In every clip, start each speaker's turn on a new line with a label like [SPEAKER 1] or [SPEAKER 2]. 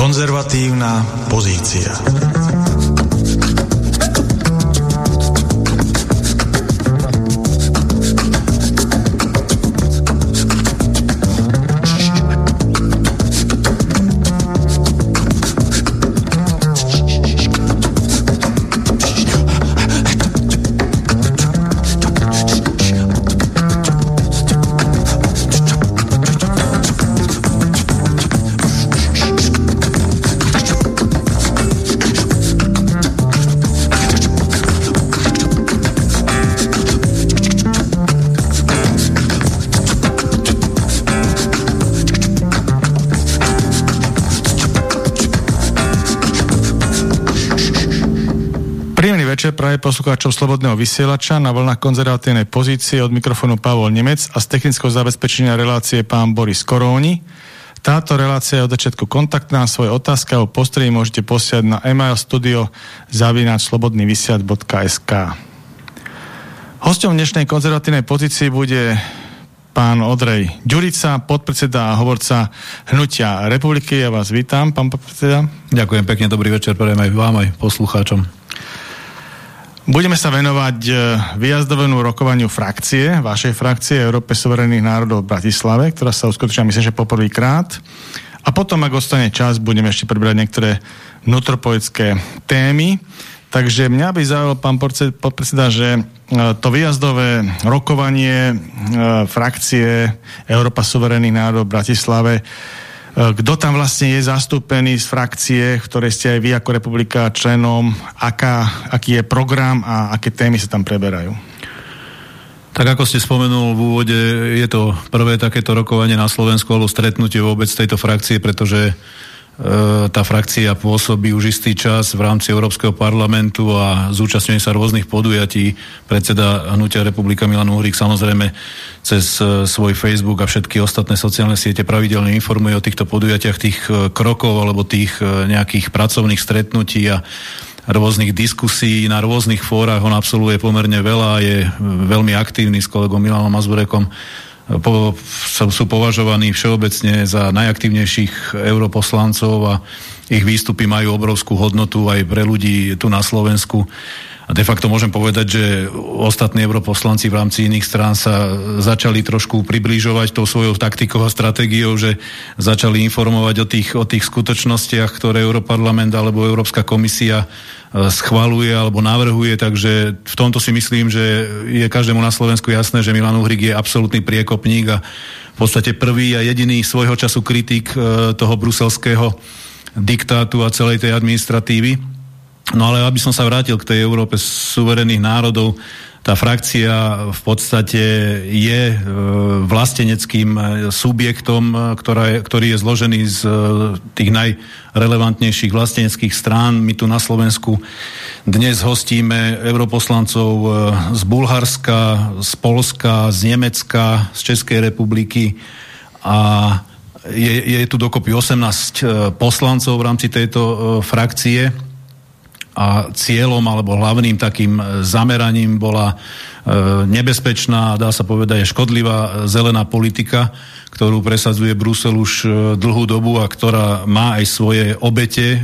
[SPEAKER 1] Konzervatívna pozícia.
[SPEAKER 2] Praje poslucháčov Slobodného vysielača na vlnách konzervatívnej pozície od mikrofónu Pavol Nemec a z technického zabezpečenia relácie pán Boris Koróni. Táto relácia je od začiatku kontaktná, svoje otázky alebo postredy môžete posiať na email studio zavináč slobodnyvysiač.sk Hostom dnešnej konzervatívnej pozícii bude pán Odrej Ďurica, podpredseda a hovorca Hnutia republiky. Ja vás vítam, pán podpredseda.
[SPEAKER 3] Ďakujem pekne, dobrý večer, prajem aj vám, aj poslucháčom.
[SPEAKER 2] Budeme sa venovať e, výjazdovému rokovaniu frakcie, vašej frakcie Európe suverených národov v Bratislave, ktorá sa uskutočila myslím, že poprvýkrát. A potom, ak ostane čas, budeme ešte prebrať niektoré vnútropoické témy. Takže mňa by zaujal, pán podpredseda, že e, to výjazdové rokovanie e, frakcie Európa suverených národov v Bratislave kto tam vlastne je zastúpený z frakcie, v ktorej ste aj vy ako republika členom, aká, aký je program a aké témy sa tam preberajú?
[SPEAKER 3] Tak ako ste spomenul v úvode, je to prvé takéto rokovanie na Slovensku alebo stretnutie vôbec tejto frakcie, pretože tá frakcia pôsobí už istý čas v rámci Európskeho parlamentu a zúčastňuje sa rôznych podujatí. Predseda Hnutia republika Milan Uhrík samozrejme cez e, svoj Facebook a všetky ostatné sociálne siete pravidelne informuje o týchto podujatiach, tých e, krokov alebo tých nejakých pracovných stretnutí a rôznych diskusí na rôznych fórach. On absolvuje pomerne veľa je veľmi aktívny s kolegom Milanom Mazurekom po, sú považovaní všeobecne za najaktívnejších europoslancov a ich výstupy majú obrovskú hodnotu aj pre ľudí tu na Slovensku. De facto môžem povedať, že ostatní europoslanci v rámci iných strán sa začali trošku približovať tou svojou taktikou a stratégiou, že začali informovať o tých, o tých skutočnostiach, ktoré Europarlament alebo Európska komisia e, schvaluje alebo navrhuje, takže v tomto si myslím, že je každému na Slovensku jasné, že Milan Uhrik je absolútny priekopník a v podstate prvý a jediný svojho času kritik e, toho bruselského diktátu a celej tej administratívy No ale aby som sa vrátil k tej Európe suverených národov, tá frakcia v podstate je e, vlasteneckým e, subjektom, e, ktorá je, ktorý je zložený z tých najrelevantnejších vlasteneckých strán. My tu na Slovensku dnes hostíme europoslancov z Bulharska, z Polska, z Nemecka, z Českej republiky a je, je tu dokopy 18 poslancov v rámci tejto frakcie a cieľom alebo hlavným takým e, zameraním bola e, nebezpečná, dá sa povedať, škodlivá e, zelená politika, ktorú presadzuje Brusel už dlhú dobu a ktorá má aj svoje obete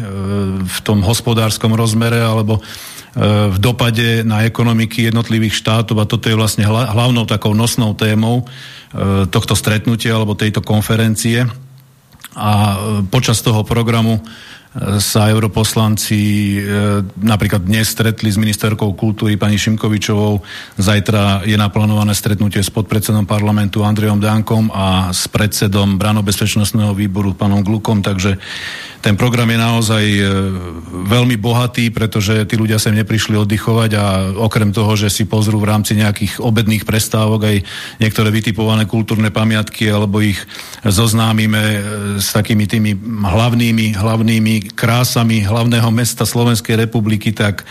[SPEAKER 3] v tom hospodárskom rozmere alebo v dopade na ekonomiky jednotlivých štátov a toto je vlastne hlavnou takou nosnou témou tohto stretnutia alebo tejto konferencie. A počas toho programu sa europoslanci e, napríklad dnes stretli s ministerkou kultúry pani Šimkovičovou. Zajtra je naplánované stretnutie s podpredsedom parlamentu Andrejom Dankom a s predsedom branobezpečnostného výboru pánom Glukom, takže ten program je naozaj e, veľmi bohatý, pretože tí ľudia sem neprišli oddychovať a okrem toho, že si pozrú v rámci nejakých obedných prestávok aj niektoré vytipované kultúrne pamiatky alebo ich zoznámime e, s takými tými hlavnými, hlavnými krásami hlavného mesta Slovenskej republiky, tak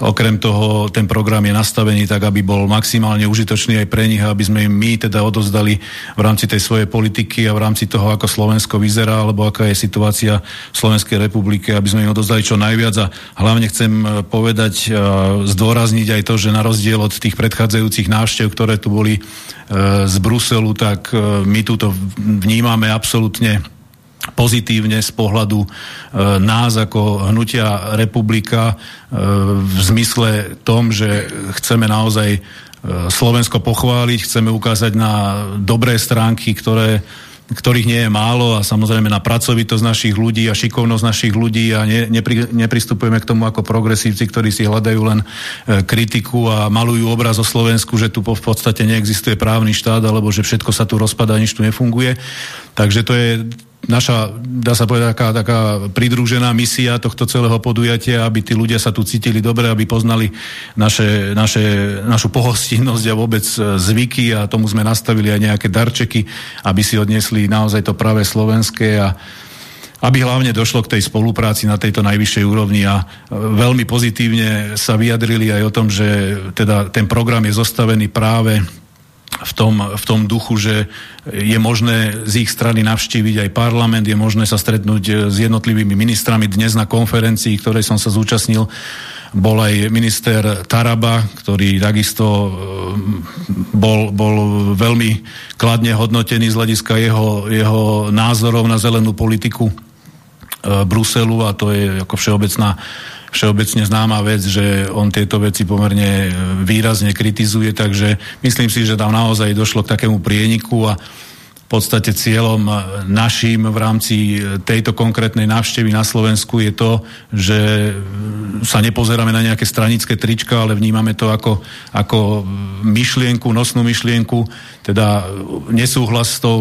[SPEAKER 3] Okrem toho ten program je nastavený tak, aby bol maximálne užitočný aj pre nich, aby sme im my teda odozdali v rámci tej svojej politiky a v rámci toho, ako Slovensko vyzerá, alebo aká je situácia v Slovenskej republike, aby sme im odozdali čo najviac. A hlavne chcem e, povedať, a zdôrazniť aj to, že na rozdiel od tých predchádzajúcich návštev, ktoré tu boli e, z Bruselu, tak e, my túto vnímame absolútne pozitívne z pohľadu e, nás ako hnutia republika e, v zmysle tom, že chceme naozaj e, Slovensko pochváliť, chceme ukázať na dobré stránky, ktoré ktorých nie je málo a samozrejme na pracovitosť našich ľudí a šikovnosť našich ľudí a ne, nepri, nepristupujeme k tomu ako progresívci, ktorí si hľadajú len e, kritiku a malujú obraz o Slovensku, že tu po, v podstate neexistuje právny štát alebo že všetko sa tu rozpadá, nič tu nefunguje. Takže to je naša, dá sa povedať, taká, taká pridružená misia tohto celého podujatia, aby tí ľudia sa tu cítili dobre, aby poznali naše, naše, našu pohostinnosť a vôbec e, zvyky a tomu sme nastavili aj nejaké darčeky, aby si odniesli naozaj to práve slovenské a aby hlavne došlo k tej spolupráci na tejto najvyššej úrovni a e, veľmi pozitívne sa vyjadrili aj o tom, že teda ten program je zostavený práve v tom, v tom duchu, že je možné z ich strany navštíviť aj parlament, je možné sa stretnúť eh, s jednotlivými ministrami. Dnes na konferencii, ktorej som sa zúčastnil, bol aj minister Taraba, ktorý takisto eh, bol, bol veľmi kladne hodnotený z hľadiska jeho, jeho názorov na zelenú politiku eh, Bruselu a to je ako všeobecná všeobecne známa vec, že on tieto veci pomerne e, výrazne kritizuje, takže myslím si, že tam naozaj došlo k takému prieniku a v podstate cieľom e, našim v rámci e, tejto konkrétnej návštevy na Slovensku je to, že sa nepozeráme na nejaké stranické trička, ale vnímame to ako, ako myšlienku, nosnú myšlienku, teda nesúhlas s tou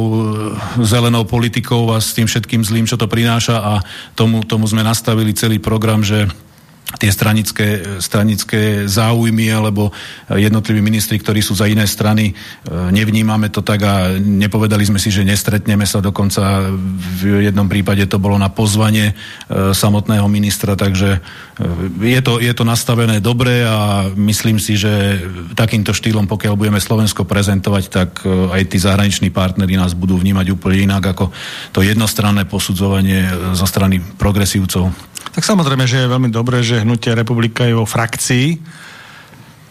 [SPEAKER 3] zelenou politikou a s tým všetkým zlým, čo to prináša a tomu, tomu sme nastavili celý program, že tie stranické, stranické záujmy alebo jednotliví ministri, ktorí sú za iné strany, e, nevnímame to tak a nepovedali sme si, že nestretneme sa, dokonca v jednom prípade to bolo na pozvanie e, samotného ministra, takže e, je to, je to nastavené dobre a myslím si, že takýmto štýlom, pokiaľ budeme Slovensko prezentovať, tak aj tí zahraniční partneri nás budú vnímať úplne inak ako to jednostranné posudzovanie zo strany progresívcov.
[SPEAKER 2] Tak samozrejme, že je veľmi dobré, že hnutie republika je vo frakcii,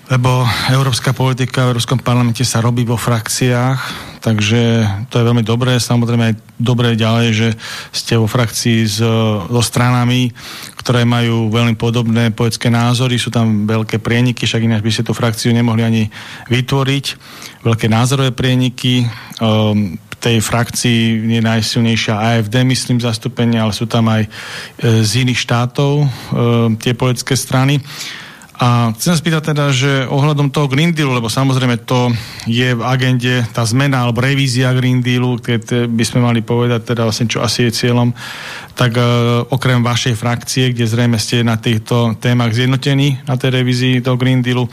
[SPEAKER 2] lebo európska politika v Európskom parlamente sa robí vo frakciách, takže to je veľmi dobré. Samozrejme aj dobré ďalej, že ste vo frakcii s, so stranami, ktoré majú veľmi podobné poetské názory, sú tam veľké prieniky, však ináč by ste tú frakciu nemohli ani vytvoriť. Veľké názorové prieniky, um, tej frakcii je najsilnejšia AFD, myslím, zastúpenie, ale sú tam aj e, z iných štátov e, tie politické strany. A chcem spýtať teda, že ohľadom toho Green Dealu, lebo samozrejme to je v agende tá zmena alebo revízia Green Dealu, keď by sme mali povedať teda vlastne, čo asi je cieľom, tak uh, okrem vašej frakcie, kde zrejme ste na týchto témach zjednotení na tej revízii toho Green Dealu,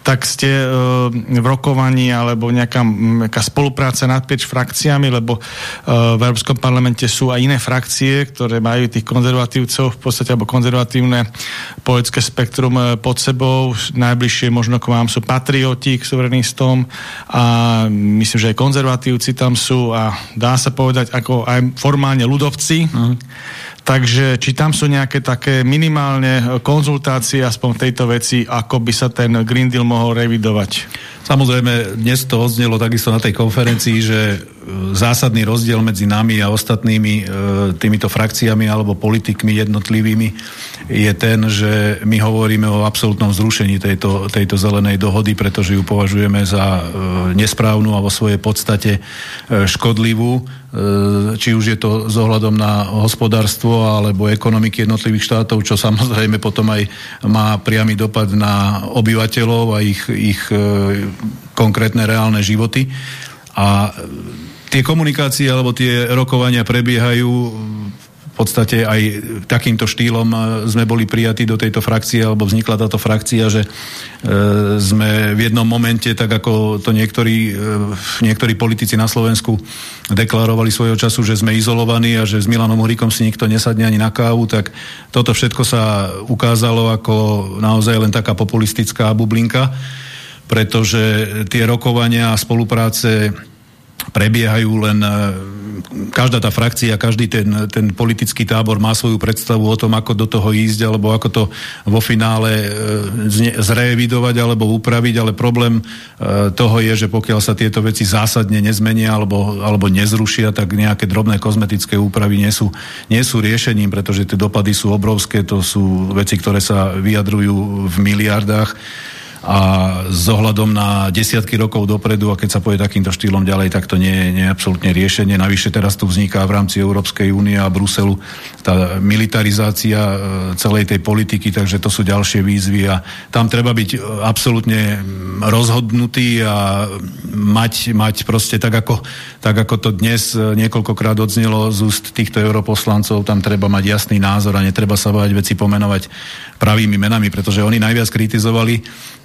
[SPEAKER 2] tak ste uh, v rokovaní alebo nejaká, nejaká spolupráca nadpieč frakciami, lebo uh, v Európskom parlamente sú aj iné frakcie, ktoré majú tých konzervatívcov v podstate, alebo konzervatívne politické spektrum pod sebou. Najbližšie možno k vám sú patrioti k suverenistom a myslím, že aj konzervatívci tam sú a dá sa povedať ako aj formálne ľudovci. Uh-huh. Takže či tam sú nejaké také minimálne konzultácie aspoň v tejto veci, ako by sa ten Green Deal mohol revidovať?
[SPEAKER 3] Samozrejme, dnes to odznelo takisto na tej konferencii, že e, zásadný rozdiel medzi nami a ostatnými e, týmito frakciami alebo politikmi jednotlivými je ten, že my hovoríme o absolútnom zrušení tejto, tejto zelenej dohody, pretože ju považujeme za e, nesprávnu a vo svojej podstate škodlivú. Či už je to s ohľadom na hospodárstvo alebo ekonomiky jednotlivých štátov, čo samozrejme potom aj má priamy dopad na obyvateľov a ich, ich konkrétne reálne životy. A tie komunikácie alebo tie rokovania prebiehajú podstate aj takýmto štýlom e, sme boli prijatí do tejto frakcie, alebo vznikla táto frakcia, že e, sme v jednom momente, tak ako to niektorí, e, niektorí politici na Slovensku deklarovali svojho času, že sme izolovaní a že s Milanom Hurikom si nikto nesadne ani na kávu, tak toto všetko sa ukázalo ako naozaj len taká populistická bublinka, pretože tie rokovania a spolupráce prebiehajú len každá tá frakcia, každý ten, ten politický tábor má svoju predstavu o tom, ako do toho ísť, alebo ako to vo finále e, zrevidovať alebo upraviť, ale problém e, toho je, že pokiaľ sa tieto veci zásadne nezmenia alebo, alebo nezrušia, tak nejaké drobné kozmetické úpravy nie sú, nie sú riešením, pretože tie dopady sú obrovské, to sú veci, ktoré sa vyjadrujú v miliardách a s ohľadom na desiatky rokov dopredu a keď sa poje takýmto štýlom ďalej, tak to nie je, absolútne riešenie. Navyše teraz tu vzniká v rámci Európskej únie a Bruselu tá militarizácia e, celej tej politiky, takže to sú ďalšie výzvy a tam treba byť e, absolútne rozhodnutý a mať, mať proste tak ako, tak ako to dnes e, niekoľkokrát odznelo z úst týchto europoslancov, tam treba mať jasný názor a netreba sa báť veci pomenovať pravými menami, pretože oni najviac kritizovali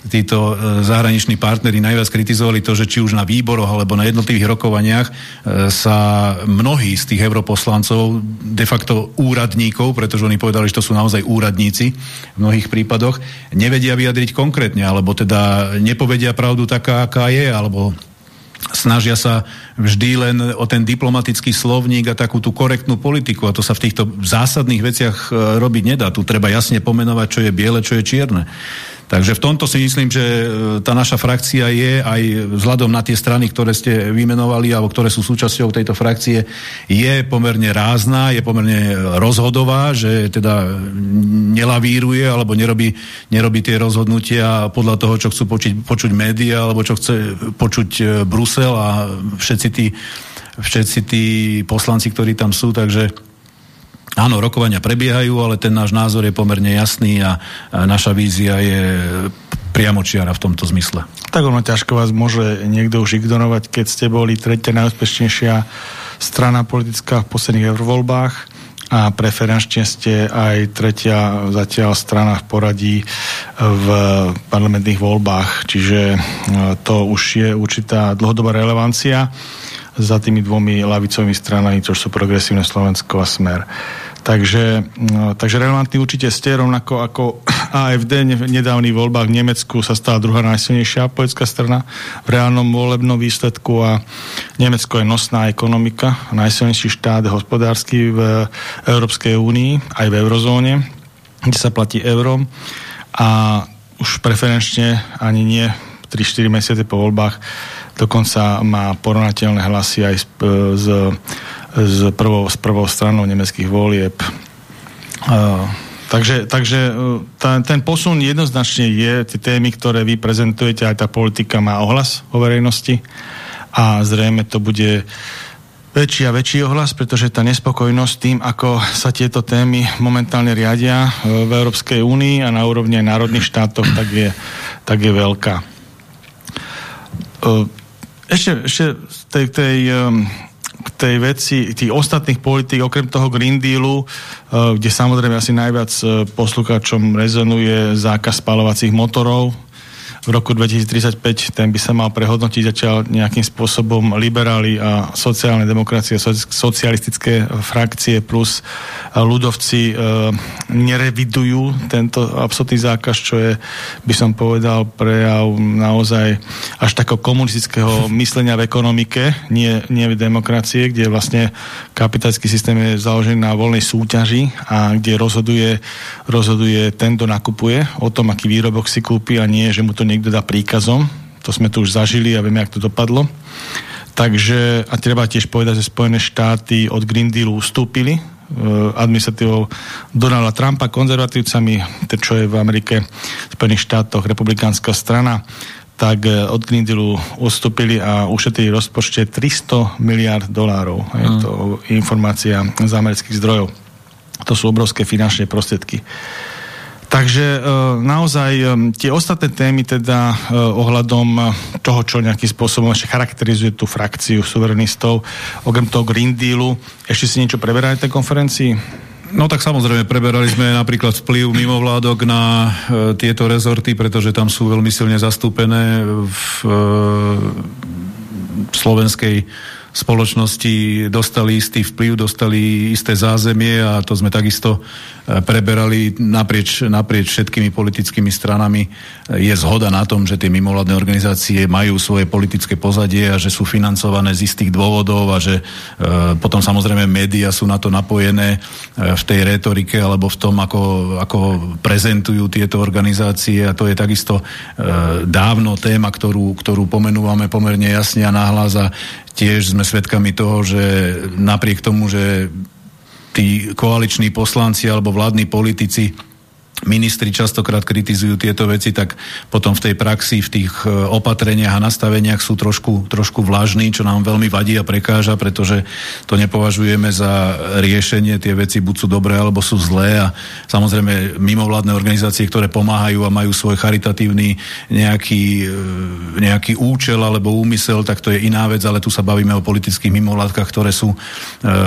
[SPEAKER 3] títo e, zahraniční partnery najviac kritizovali to, že či už na výboroch alebo na jednotlivých rokovaniach e, sa mnohí z tých europoslancov, de facto úradníkov, pretože oni povedali, že to sú naozaj úradníci v mnohých prípadoch, nevedia vyjadriť konkrétne, alebo teda nepovedia pravdu taká, aká je, alebo snažia sa vždy len o ten diplomatický slovník a takú tú korektnú politiku a to sa v týchto zásadných veciach e, robiť nedá. Tu treba jasne pomenovať, čo je biele, čo je čierne. Takže v tomto si myslím, že e, tá naša frakcia je aj vzhľadom na tie strany, ktoré ste vymenovali alebo ktoré sú súčasťou tejto frakcie, je pomerne rázna, je pomerne rozhodová, že teda nelavíruje alebo nerobí, nerobí tie rozhodnutia podľa toho, čo chcú počuť, počuť média alebo čo chce počuť e, Brusel a všetci tí, všetci tí poslanci, ktorí tam sú, takže Áno, rokovania prebiehajú, ale ten náš názor je pomerne jasný a, naša vízia je priamočiara v tomto zmysle.
[SPEAKER 2] Tak ono ťažko vás môže niekto už ignorovať, keď ste boli tretia najúspešnejšia strana politická v posledných eurovoľbách a preferenčne ste aj tretia zatiaľ strana v poradí v parlamentných voľbách, čiže e, to už je určitá dlhodobá relevancia za tými dvomi lavicovými stranami, čo sú Progresívne Slovensko a Smer. Takže, no, takže relevantný určite ste, rovnako ako AFD v nedávnych voľbách v Nemecku sa stala druhá najsilnejšia politická strana v reálnom volebnom výsledku a Nemecko je nosná ekonomika, najsilnejší štát hospodársky v Európskej únii, aj v eurozóne, kde sa platí eurom a už preferenčne ani nie 3-4 mesiace po voľbách dokonca má porovnateľné hlasy aj s, s, s, prvou, s prvou stranou nemeckých volieb. Uh, takže, takže tá, ten posun jednoznačne je, tie témy, ktoré vy prezentujete, aj tá politika má ohlas o verejnosti a zrejme to bude väčší a väčší ohlas, pretože tá nespokojnosť tým, ako sa tieto témy momentálne riadia v Európskej únii a na úrovni národných štátoch, tak je, tak je veľká. Ešte, ešte tej, tej, um, tej veci, tých ostatných politík, okrem toho Green Dealu, uh, kde samozrejme asi najviac uh, poslucháčom rezonuje zákaz spalovacích motorov, v roku 2035 ten by sa mal prehodnotiť zatiaľ nejakým spôsobom liberáli a sociálne demokracie, socialistické frakcie plus ľudovci e, nerevidujú tento absolútny zákaz, čo je, by som povedal, prejav naozaj až takého komunistického myslenia v ekonomike, nie, nie v demokracie, kde vlastne kapitalistický systém je založený na voľnej súťaži a kde rozhoduje, rozhoduje ten, kto nakupuje o tom, aký výrobok si kúpi a nie, že mu to niekto dá príkazom. To sme tu už zažili a vieme, jak to dopadlo. Takže, a treba tiež povedať, že Spojené štáty od Green Dealu ustúpili e, administratívou Donalda Trumpa, konzervatívcami, čo je v Amerike, v Spojených štátoch republikánska strana, tak e, od Green Dealu ustúpili a ušetrili rozpočte 300 miliard dolárov. Mm. Je to informácia z amerických zdrojov. To sú obrovské finančné prostriedky. Takže e, naozaj e, tie ostatné témy teda e, ohľadom toho, čo nejakým spôsobom ešte charakterizuje tú frakciu suverenistov, okrem toho Green Dealu, ešte si niečo preberali na tej konferencii?
[SPEAKER 3] No tak samozrejme, preberali sme napríklad vplyv mimovládok na e, tieto rezorty, pretože tam sú veľmi silne zastúpené v e, slovenskej spoločnosti dostali istý vplyv, dostali isté zázemie a to sme takisto preberali naprieč, naprieč všetkými politickými stranami. Je zhoda na tom, že tie mimovládne organizácie majú svoje politické pozadie a že sú financované z istých dôvodov a že e, potom samozrejme médiá sú na to napojené e, v tej retorike alebo v tom, ako, ako prezentujú tieto organizácie a to je takisto e, dávno téma, ktorú, ktorú pomenúvame pomerne jasne a nahlas a tiež sme svedkami toho, že napriek tomu, že koaliční poslanci alebo vládni politici ministri častokrát kritizujú tieto veci, tak potom v tej praxi, v tých e, opatreniach a nastaveniach sú trošku, trošku vlažní, čo nám veľmi vadí a prekáža, pretože to nepovažujeme za riešenie. Tie veci buď sú dobré, alebo sú zlé a samozrejme mimovládne organizácie, ktoré pomáhajú a majú svoj charitatívny nejaký, e, nejaký účel alebo úmysel, tak to je iná vec, ale tu sa bavíme o politických mimovládkach, ktoré sú e,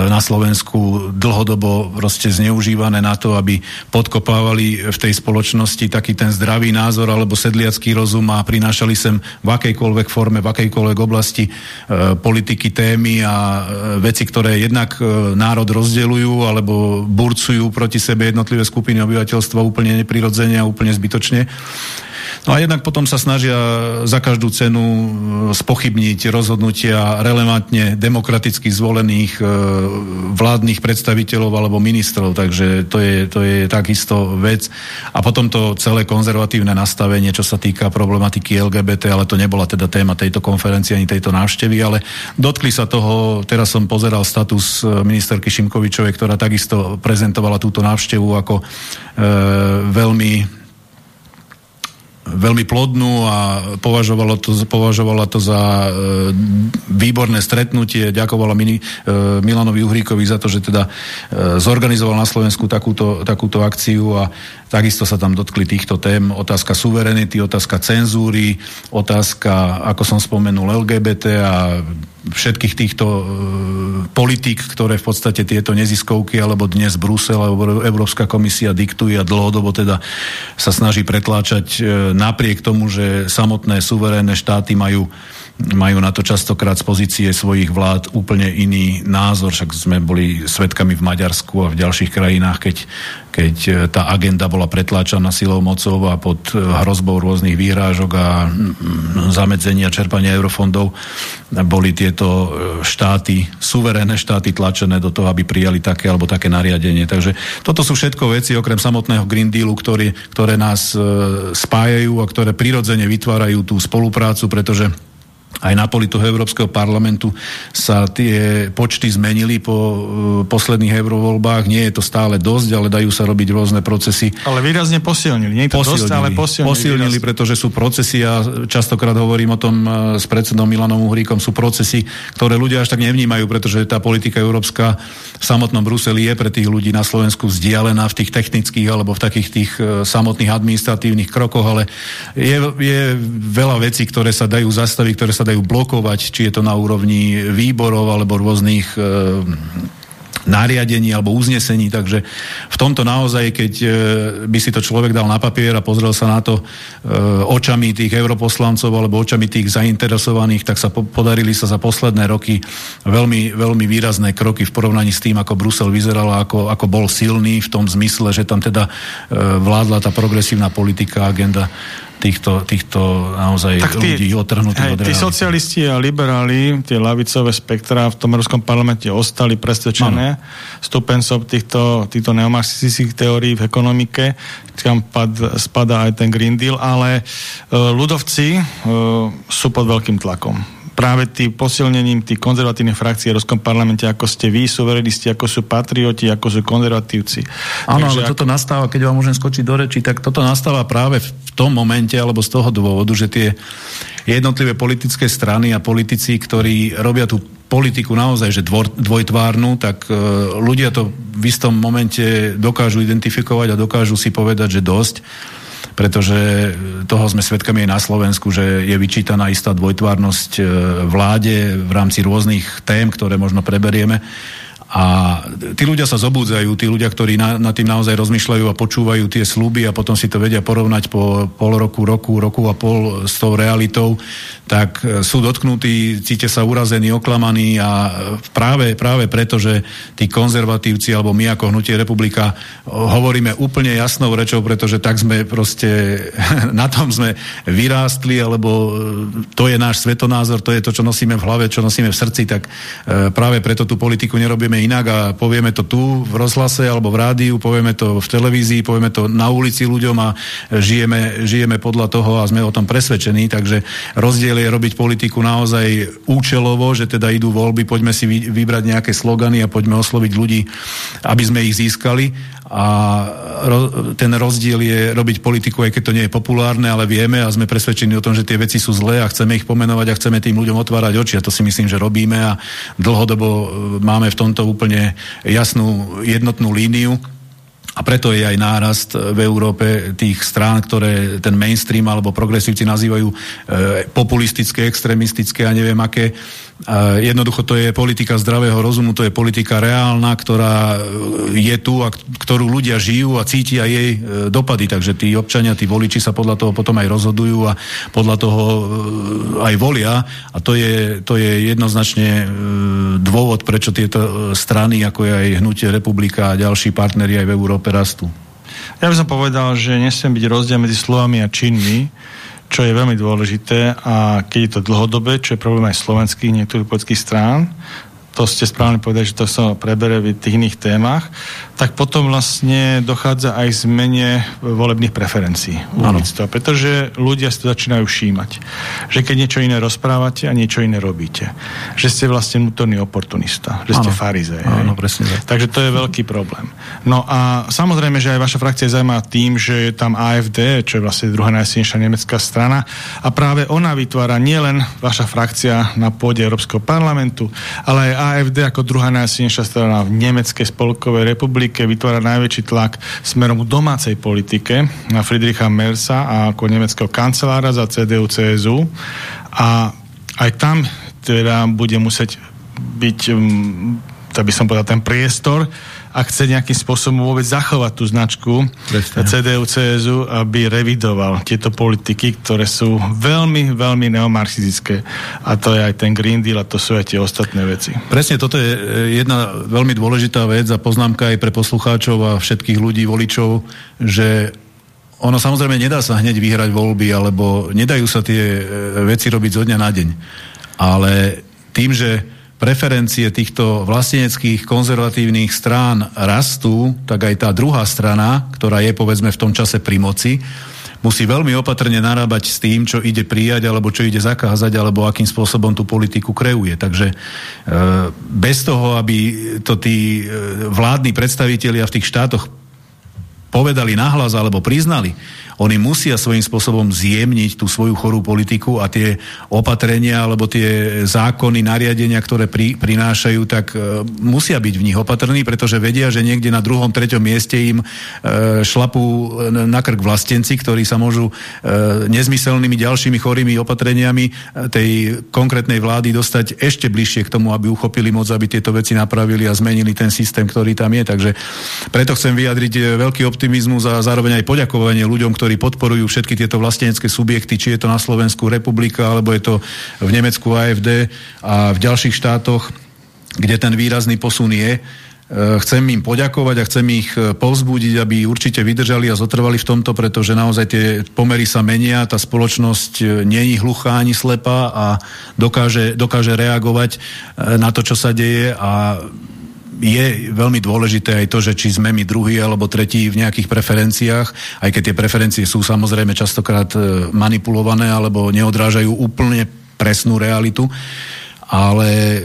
[SPEAKER 3] na Slovensku dlhodobo proste zneužívané na to, aby podkopávali v tej spoločnosti taký ten zdravý názor alebo sedliacký rozum a prinášali sem v akejkoľvek forme, v akejkoľvek oblasti e, politiky, témy a e, veci, ktoré jednak e, národ rozdeľujú alebo burcujú proti sebe jednotlivé skupiny obyvateľstva úplne neprirodzene a úplne zbytočne. No a jednak potom sa snažia za každú cenu e, spochybniť rozhodnutia relevantne demokraticky zvolených e, vládnych predstaviteľov alebo ministrov, takže to je, to je takisto vec. A potom to celé konzervatívne nastavenie, čo sa týka problematiky LGBT, ale to nebola teda téma tejto konferencie ani tejto návštevy, ale dotkli sa toho, teraz som pozeral status e, ministerky Šimkovičovej, ktorá takisto prezentovala túto návštevu ako e, veľmi veľmi plodnú a považovala to, považovala to za e, výborné stretnutie. Ďakovala Mini, e, Milanovi Uhríkovi za to, že teda e, zorganizoval na Slovensku takúto, takúto akciu a takisto sa tam dotkli týchto tém. Otázka suverenity, otázka cenzúry, otázka, ako som spomenul, LGBT a všetkých týchto e, politík, ktoré v podstate tieto neziskovky alebo dnes Brusel alebo Európska komisia diktuje a dlhodobo teda sa snaží pretláčať e, napriek tomu, že samotné suverénne štáty majú majú na to častokrát z pozície svojich vlád úplne iný názor, však sme boli svetkami v Maďarsku a v ďalších krajinách, keď, keď e, tá agenda bola pretláčaná silou mocov a pod e, hrozbou rôznych výrážok a zamedzenia čerpania eurofondov boli tieto e, štáty, suverénne štáty tlačené do toho, aby prijali také alebo také nariadenie. Takže toto sú všetko veci, okrem samotného Green Dealu, ktorý, ktoré nás spájajú a ktoré prirodzene vytvárajú tú spoluprácu, pretože aj na poli toho Európskeho parlamentu sa tie počty zmenili po uh, posledných eurovoľbách. Nie je to stále dosť, ale dajú sa robiť rôzne procesy.
[SPEAKER 2] Ale výrazne posilnili. Nie je to posilnili, dosť, ale posilnili.
[SPEAKER 3] Posilnili, výrazne. pretože sú procesy a častokrát hovorím o tom uh, s predsedom Milanom Uhríkom, sú procesy, ktoré ľudia až tak nevnímajú, pretože tá politika európska v samotnom Bruseli je pre tých ľudí na Slovensku vzdialená v tých technických alebo v takých tých uh, samotných administratívnych krokoch, ale je, je veľa vecí, ktoré sa dajú zastaviť, ktoré sa dajú blokovať, či je to na úrovni výborov alebo rôznych e, nariadení alebo uznesení, takže v tomto naozaj, keď e, by si to človek dal na papier a pozrel sa na to e, očami tých europoslancov alebo očami tých zainteresovaných, tak sa po, podarili sa za posledné roky veľmi, veľmi výrazné kroky v porovnaní s tým, ako Brusel vyzeral a ako, ako bol silný v tom zmysle, že tam teda vládla tá progresívna politika, agenda týchto, týchto naozaj tak tí, ľudí otrhnutých
[SPEAKER 2] od Tí socialisti a liberáli, tie lavicové spektra v tom Európskom parlamente ostali presvedčené. Stupencov týchto, týchto neomarxistických teórií v ekonomike, kam pad, spadá aj ten Green Deal, ale uh, ľudovci uh, sú pod veľkým tlakom práve tým posilnením tých konzervatívnych frakcií v Európskom parlamente, ako ste vy, suverenisti, ako sú patrioti, ako sú konzervatívci.
[SPEAKER 3] Áno, ale ak... toto nastáva, keď vám môžem skočiť do reči, tak toto nastáva práve v tom momente, alebo z toho dôvodu, že tie jednotlivé politické strany a politici, ktorí robia tú politiku naozaj, že dvor, dvojtvárnu, tak e, ľudia to v istom momente dokážu identifikovať a dokážu si povedať, že dosť pretože toho sme svedkami aj na Slovensku, že je vyčítaná istá dvojtvárnosť e, vláde v rámci rôznych tém, ktoré možno preberieme. A tí ľudia sa zobúdzajú, tí ľudia, ktorí na, na tým naozaj rozmýšľajú a počúvajú tie sluby a potom si to vedia porovnať po pol roku, roku, roku a pol s tou realitou, tak e, sú dotknutí, cítia sa urazení, oklamaní a práve, práve preto, že tí konzervatívci alebo my ako Hnutie republika hovoríme úplne jasnou rečou, pretože tak sme proste, na tom sme vyrástli, alebo e, to je náš svetonázor, to je to, čo nosíme v hlave, čo nosíme v srdci, tak e, práve preto tú politiku nerobíme inak a povieme to tu v rozhlase alebo v rádiu, povieme to v televízii, povieme to na ulici ľuďom a žijeme, žijeme podľa toho a sme o tom presvedčení, takže rozdiel je robiť politiku naozaj účelovo, že teda idú voľby, poďme si vybrať nejaké slogany a poďme osloviť ľudí, aby sme ich získali a ro, ten rozdiel je robiť politiku, aj keď to nie je populárne, ale vieme a sme presvedčení o tom, že tie veci sú zlé a chceme ich pomenovať a chceme tým ľuďom otvárať oči a to si myslím, že robíme a dlhodobo e, máme v tomto úplne jasnú jednotnú líniu a preto je aj nárast v Európe tých strán, ktoré ten mainstream alebo progresívci nazývajú e, populistické, extrémistické a neviem aké. Jednoducho to je politika zdravého rozumu, to je politika reálna, ktorá je tu a ktorú ľudia žijú a cítia jej e, dopady. Takže tí občania, tí voliči sa podľa toho potom aj rozhodujú a podľa toho e, aj volia. A to je, to je jednoznačne e, dôvod, prečo tieto strany, ako je aj Hnutie Republika a ďalší partneri aj v Európe rastú.
[SPEAKER 2] Ja by som povedal, že nesmiem byť rozdiel medzi slovami a činmi čo je veľmi dôležité a keď je to dlhodobé, čo je problém aj slovenských niektorých politických strán, to ste správne povedali, že to sa prebere v tých iných témach, tak potom vlastne dochádza aj zmene volebných preferencií. To, pretože ľudia si to začínajú všímať. Že keď niečo iné rozprávate a niečo iné robíte. Že ste vlastne vnútorný oportunista. Že ano. ste farizej.
[SPEAKER 3] Áno, presne tak.
[SPEAKER 2] Takže to je veľký problém. No a samozrejme, že aj vaša frakcia je zaujímavá tým, že je tam AFD, čo je vlastne druhá najsilnejšia nemecká strana a práve ona vytvára nielen vaša frakcia na pôde Európskeho parlamentu, ale aj AFD ako druhá najsilnejšia strana v Nemeckej spolkovej republike vytvára najväčší tlak smerom k domácej politike na Friedricha Mersa a ako nemeckého kancelára za CDU-CSU a aj tam teda bude musieť byť, um, by som povedal, ten priestor, ak chce nejakým spôsobom vôbec zachovať tú značku CDU, CSU, aby revidoval tieto politiky, ktoré sú veľmi, veľmi neomarxistické. A to je aj ten Green Deal a to sú aj tie ostatné veci.
[SPEAKER 3] Presne, toto je e, jedna veľmi dôležitá vec a poznámka aj pre poslucháčov a všetkých ľudí, voličov, že ono samozrejme nedá sa hneď vyhrať voľby, alebo nedajú sa tie e, veci robiť zo dňa na deň. Ale tým, že preferencie týchto vlasteneckých konzervatívnych strán rastú, tak aj tá druhá strana, ktorá je povedzme v tom čase pri moci, musí veľmi opatrne narábať s tým, čo ide prijať, alebo čo ide zakázať, alebo akým spôsobom tú politiku kreuje. Takže e, bez toho, aby to tí e, vládni predstavitelia v tých štátoch povedali nahlas alebo priznali, oni musia svojím spôsobom zjemniť tú svoju chorú politiku a tie opatrenia alebo tie zákony, nariadenia, ktoré pri, prinášajú, tak e, musia byť v nich opatrní, pretože vedia, že niekde na druhom, treťom mieste im e, šlapú na krk vlastenci, ktorí sa môžu e, nezmyselnými ďalšími chorými opatreniami e, tej konkrétnej vlády dostať ešte bližšie k tomu, aby uchopili moc, aby tieto veci napravili a zmenili ten systém, ktorý tam je. Takže preto chcem vyjadriť e, veľký optimizmus a zároveň aj poďakovanie ľuďom, ktorí ktorí podporujú všetky tieto vlastenecké subjekty, či je to na Slovensku republika, alebo je to v Nemecku AFD a v ďalších štátoch, kde ten výrazný posun je. E, chcem im poďakovať a chcem ich e, povzbudiť, aby určite vydržali a zotrvali v tomto, pretože naozaj tie pomery sa menia, tá spoločnosť e, nie je hluchá ani slepá a dokáže, dokáže reagovať na to, čo sa deje a je veľmi dôležité aj to, že či sme my druhý alebo tretí v nejakých preferenciách, aj keď tie preferencie sú samozrejme častokrát e, manipulované alebo neodrážajú úplne presnú realitu ale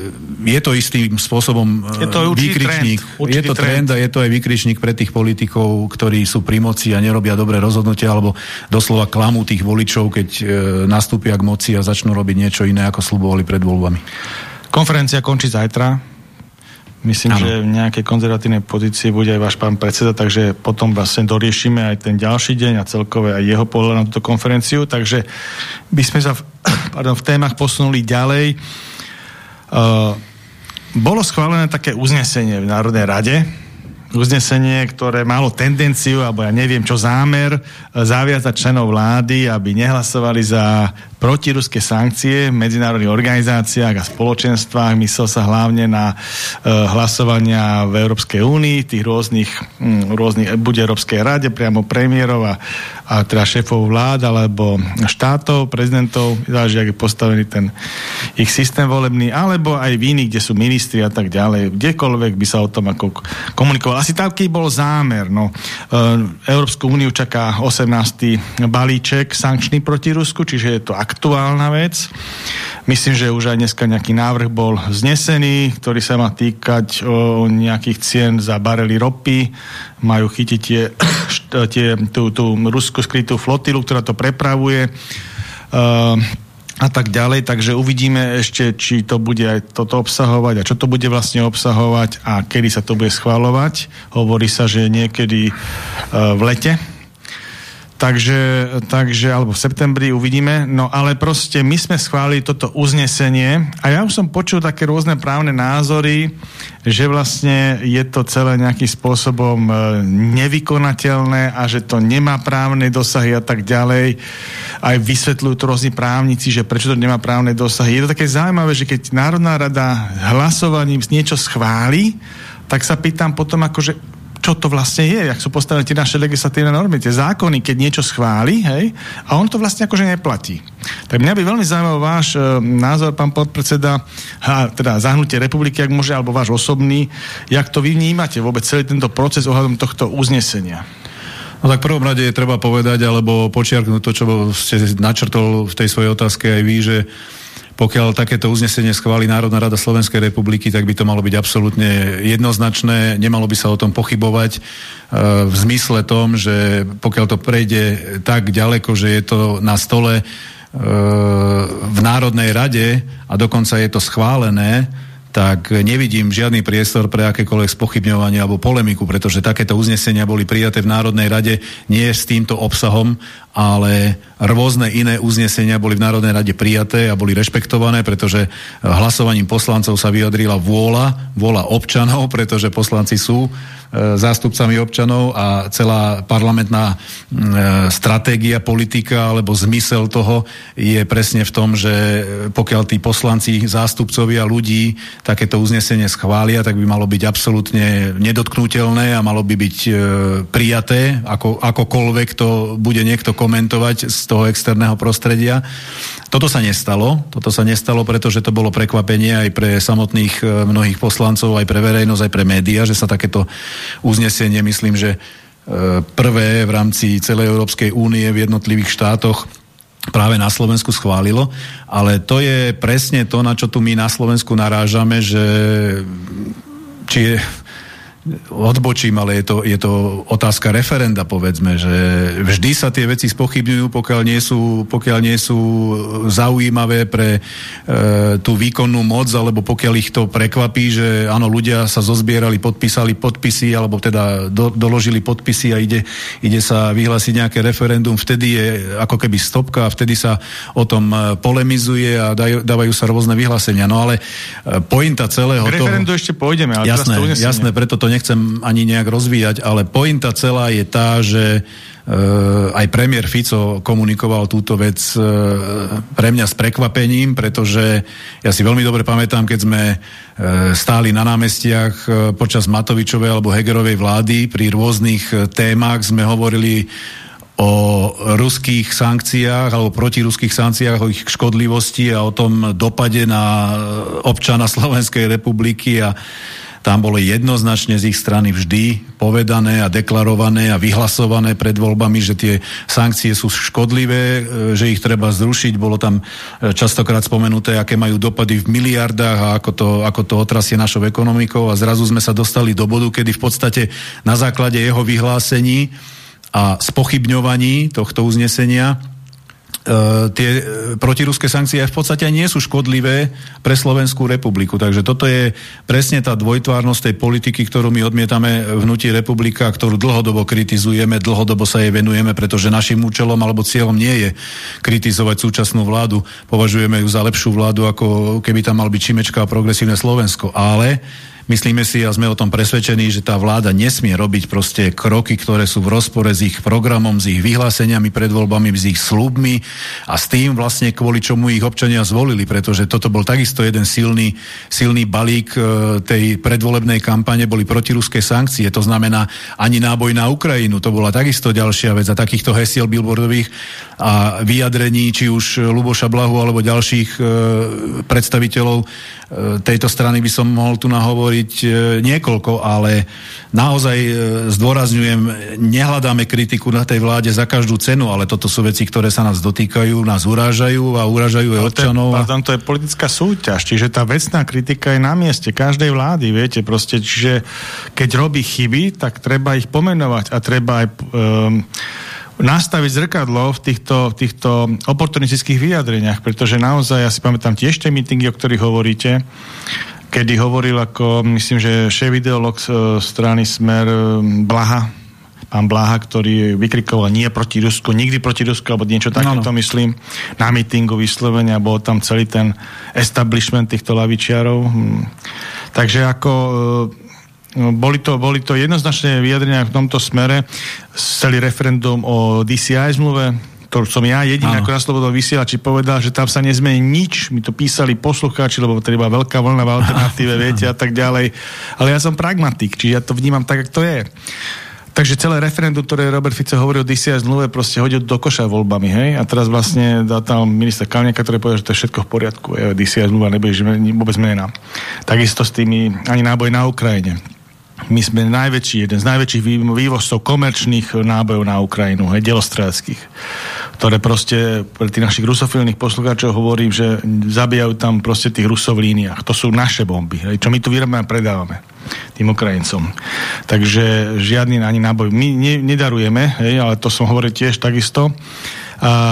[SPEAKER 3] je to istým spôsobom
[SPEAKER 2] je to výkričník.
[SPEAKER 3] Trend, je to trend, trend a je to aj výkričník pre tých politikov, ktorí sú pri moci a nerobia dobré rozhodnutia, alebo doslova klamú tých voličov, keď e, nastúpia k moci a začnú robiť niečo iné, ako slubovali pred voľbami.
[SPEAKER 2] Konferencia končí zajtra. Myslím, ano. že v nejakej konzervatívnej pozícii bude aj váš pán predseda, takže potom vlastne doriešime aj ten ďalší deň a celkové aj jeho pohľad na túto konferenciu, takže by sme sa v, pardon, v témach posunuli ďalej. Uh, bolo schválené také uznesenie v Národnej rade, uznesenie, ktoré malo tendenciu, alebo ja neviem čo zámer, e, zaviazať členov vlády, aby nehlasovali za protiruské sankcie v medzinárodných organizáciách a spoločenstvách. Myslel sa hlavne na e, hlasovania v Európskej únii, tých rôznych, m, rôznych, buď Európskej rade, priamo premiérov a, a teda šéfov vlád, alebo štátov, prezidentov, záleží, ak je postavený ten ich systém volebný, alebo aj v iných, kde sú ministri a tak ďalej. Kdekoľvek by sa o tom ako komunikoval. Asi taký bol zámer. No. E, Európsku úniu čaká 18. balíček sankčný proti Rusku, čiže je to aktuálna vec. Myslím, že už aj dneska nejaký návrh bol znesený, ktorý sa má týkať o nejakých cien za barely ropy. Majú chytiť tie, tie, tú, tú ruskú skrytú flotilu, ktorá to prepravuje. Uh, a tak ďalej, takže uvidíme ešte, či to bude aj toto obsahovať a čo to bude vlastne obsahovať a kedy sa to bude schváľovať. Hovorí sa, že niekedy uh, v lete Takže, takže, alebo v septembri uvidíme. No ale proste my sme schválili toto uznesenie a ja už som počul také rôzne právne názory, že vlastne je to celé nejakým spôsobom e, nevykonateľné a že to nemá právne dosahy a tak ďalej. Aj vysvetľujú to rôzni právnici, že prečo to nemá právne dosahy. Je to také zaujímavé, že keď Národná rada hlasovaním niečo schváli, tak sa pýtam potom akože čo to vlastne je, jak sú postavené tie naše legislatívne normy, tie zákony, keď niečo schváli, hej, a on to vlastne akože neplatí. Tak mňa by veľmi zaujímal váš e, názor, pán podpredseda, a teda zahnutie republiky, ak môže, alebo váš osobný, jak to vy vnímate vôbec celý tento proces ohľadom tohto uznesenia.
[SPEAKER 3] No tak v prvom rade je treba povedať, alebo počiarknúť to, čo ste načrtol v tej svojej otázke aj vy, že pokiaľ takéto uznesenie schváli Národná rada Slovenskej republiky, tak by to malo byť absolútne jednoznačné, nemalo by sa o tom pochybovať e, v zmysle tom, že pokiaľ to prejde tak ďaleko, že je to na stole e, v Národnej rade a dokonca je to schválené, tak nevidím žiadny priestor pre akékoľvek spochybňovanie alebo polemiku, pretože takéto uznesenia boli prijaté v Národnej rade nie s týmto obsahom, ale rôzne iné uznesenia boli v Národnej rade prijaté a boli rešpektované, pretože hlasovaním poslancov sa vyjadrila vôľa, vôľa občanov, pretože poslanci sú zástupcami občanov a celá parlamentná e, stratégia, politika alebo zmysel toho je presne v tom, že pokiaľ tí poslanci, zástupcovia ľudí takéto uznesenie schvália, tak by malo byť absolútne nedotknutelné a malo by byť e, prijaté, ako, akokoľvek to bude niekto komentovať z toho externého prostredia. Toto sa nestalo. Toto sa nestalo, pretože to bolo prekvapenie aj pre samotných mnohých poslancov, aj pre verejnosť, aj pre médiá, že sa takéto uznesenie, myslím, že e, prvé v rámci celej Európskej únie v jednotlivých štátoch práve na Slovensku schválilo, ale to je presne to, na čo tu my na Slovensku narážame, že či je, odbočím, ale je to, je to otázka referenda, povedzme, že vždy sa tie veci spochybňujú, pokiaľ nie sú, pokiaľ nie sú zaujímavé pre e, tú výkonnú moc, alebo pokiaľ ich to prekvapí, že áno, ľudia sa zozbierali, podpísali podpisy, alebo teda do, doložili podpisy a ide, ide sa vyhlásiť nejaké referendum, vtedy je ako keby stopka a vtedy sa o tom e, polemizuje a dajú, dávajú sa rôzne vyhlásenia. No ale e, pointa celého
[SPEAKER 2] K referendu ešte pôjdeme, ale
[SPEAKER 3] jasné, jasné, preto to nechcem ani nejak rozvíjať, ale pointa celá je tá, že Uh, aj premiér Fico komunikoval túto vec uh, pre mňa s prekvapením, pretože ja si veľmi dobre pamätám, keď sme uh, stáli na námestiach počas Matovičovej alebo Hegerovej vlády pri rôznych témach. Sme hovorili o ruských sankciách alebo protiruských sankciách, o ich škodlivosti a o tom dopade na občana Slovenskej republiky a tam bolo jednoznačne z ich strany vždy povedané a deklarované a vyhlasované pred voľbami, že tie sankcie sú škodlivé, e, že ich treba zrušiť. Bolo tam e, častokrát spomenuté, aké majú dopady v miliardách a ako to, ako to otrasie našou ekonomikou a zrazu sme sa dostali do bodu, kedy v podstate na základe jeho vyhlásení a spochybňovaní tohto uznesenia tie protiruské sankcie v podstate nie sú škodlivé pre Slovenskú republiku. Takže toto je presne tá dvojtvárnosť tej politiky, ktorú my odmietame vnúti republika, ktorú dlhodobo kritizujeme, dlhodobo sa jej venujeme, pretože našim účelom alebo cieľom nie je kritizovať súčasnú vládu. Považujeme ju za lepšiu vládu, ako keby tam mal byť Čimečka a progresívne Slovensko. Ale Myslíme si a sme o tom presvedčení, že tá vláda nesmie robiť proste kroky, ktoré sú v rozpore s ich programom, s ich vyhláseniami pred voľbami, s ich slubmi a s tým vlastne kvôli čomu ich občania zvolili, pretože toto bol takisto jeden silný, silný balík e, tej predvolebnej kampane, boli protiruské sankcie, to znamená ani náboj na Ukrajinu, to bola takisto ďalšia vec a takýchto hesiel billboardových a vyjadrení, či už Luboša Blahu alebo ďalších e, predstaviteľov e, tejto strany by som mohol tu nahovoriť hovoriť e, niekoľko, ale naozaj e, zdôrazňujem, nehľadáme kritiku na tej vláde za každú cenu, ale toto sú veci, ktoré sa nás dotýkajú, nás urážajú a urážajú aj občanov.
[SPEAKER 2] Pardon, to je politická súťaž, čiže tá vecná kritika je na mieste každej vlády, viete, proste, čiže keď robí chyby, tak treba ich pomenovať a treba aj um, nastaviť zrkadlo v týchto, týchto oportunistických vyjadreniach, pretože naozaj, ja si pamätám tiež tie mítingy, o ktorých hovoríte, kedy hovoril ako, myslím, že šéf ideolog z strany Smer Blaha, pán Blaha, ktorý vykrikoval nie proti Rusku, nikdy proti Rusku, alebo niečo takéto, no, no. myslím, na mítingu vyslovenia, bol tam celý ten establishment týchto lavičiarov. Hm. Takže ako e, boli to, boli to jednoznačné vyjadrenia v tomto smere, celý referendum o DCI zmluve, to som ja jediný ako na Slobodom vysielači povedal, že tam sa nezmení nič. Mi to písali poslucháči, lebo treba veľká vlna v alternatíve, viete, a tak ďalej. Ale ja som pragmatik, čiže ja to vnímam tak, ako to je. Takže celé referendum, ktoré Robert Fico hovoril o DCI zmluve, proste hodil do koša voľbami, hej? A teraz vlastne dá tam minister Kalniaka, ktorý povedal, že to je všetko v poriadku. DCI zmluva nebude vôbec zmenená. Takisto s tými ani náboj na Ukrajine my sme najväčší, jeden z najväčších vývozcov komerčných nábojov na Ukrajinu, hej, delostreleckých, ktoré proste pre tých našich rusofilných poslucháčov hovorím, že zabíjajú tam proste tých Rusov v líniách. To sú naše bomby, hej, čo my tu vyrábame a predávame tým Ukrajincom. Takže žiadny ani náboj. My ne, nedarujeme, hej, ale to som hovoril tiež takisto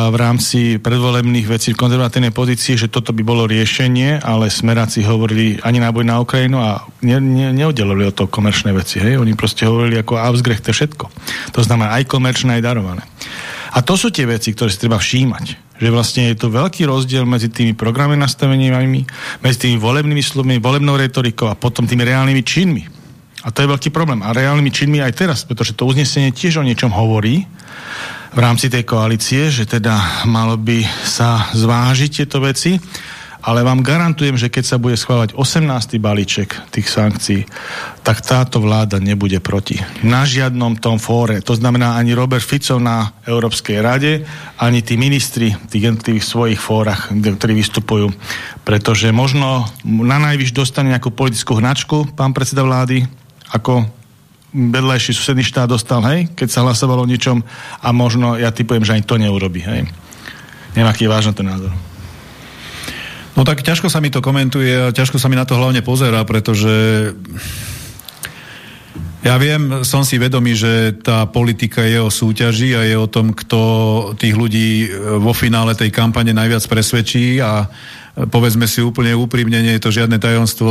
[SPEAKER 2] v rámci predvolebných vecí v konzervatívnej pozícii, že toto by bolo riešenie, ale smeráci hovorili ani náboj na Ukrajinu a ne, ne, neoddelili o to komerčné veci. Hej? Oni proste hovorili ako Ausgrech, to všetko. To znamená aj komerčné, aj darované. A to sú tie veci, ktoré si treba všímať že vlastne je to veľký rozdiel medzi tými programy nastaveniami, medzi tými volebnými slovmi, volebnou retorikou a potom tými reálnymi činmi. A to je veľký problém. A reálnymi činmi aj teraz, pretože to uznesenie tiež o niečom hovorí, v rámci tej koalície, že teda malo by sa zvážiť tieto veci, ale vám garantujem, že keď sa bude schváľať 18. balíček tých sankcií, tak táto vláda nebude proti. Na žiadnom tom fóre. To znamená ani Robert Fico na Európskej rade, ani tí ministri v tých jednotlivých svojich fórach, ktorí vystupujú. Pretože možno na najvyš dostane nejakú politickú hnačku pán predseda vlády, ako vedľajší susedný štát dostal, hej, keď sa hlasovalo o ničom a možno, ja typujem, že ani to neurobi, hej. Neviem, aký je vážny ten názor.
[SPEAKER 3] No tak ťažko sa mi to komentuje a ťažko sa mi na to hlavne pozera, pretože ja viem, som si vedomý, že tá politika je o súťaži a je o tom, kto tých ľudí vo finále tej kampane najviac presvedčí a povedzme si úplne úprimne, nie je to žiadne tajomstvo,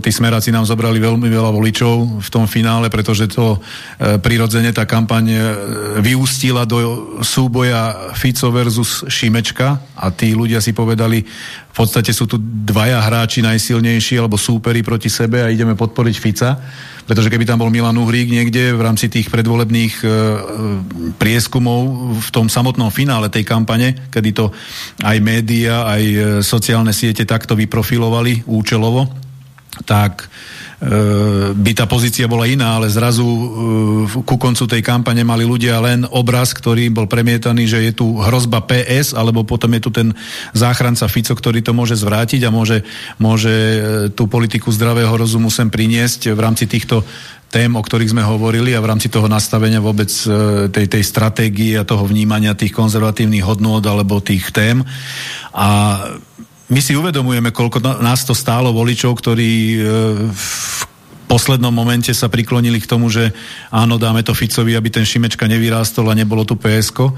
[SPEAKER 3] tí smeráci nám zobrali veľmi veľa voličov v tom finále, pretože to e, prirodzene tá kampaň e, vyústila do súboja Fico versus Šimečka a tí ľudia si povedali, v podstate sú tu dvaja hráči najsilnejší alebo súperi proti sebe a ideme podporiť Fica. Pretože keby tam bol Milan Uhrík niekde v rámci tých predvolebných e, e, prieskumov v tom samotnom finále tej kampane, kedy to aj média, aj e, sociálne siete takto vyprofilovali účelovo, tak by tá pozícia bola iná, ale zrazu e, ku koncu tej kampane mali ľudia len obraz, ktorý bol premietaný, že je tu hrozba PS, alebo potom je tu ten záchranca Fico, ktorý to môže zvrátiť a môže, môže e, tú politiku zdravého rozumu sem priniesť v rámci týchto tém, o ktorých sme hovorili a v rámci toho nastavenia vôbec tej, tej stratégie a toho vnímania tých konzervatívnych hodnôt alebo tých tém. A my si uvedomujeme, koľko nás to stálo voličov, ktorí e, v poslednom momente sa priklonili k tomu, že áno, dáme to Ficovi, aby ten Šimečka nevyrástol a nebolo tu PSK.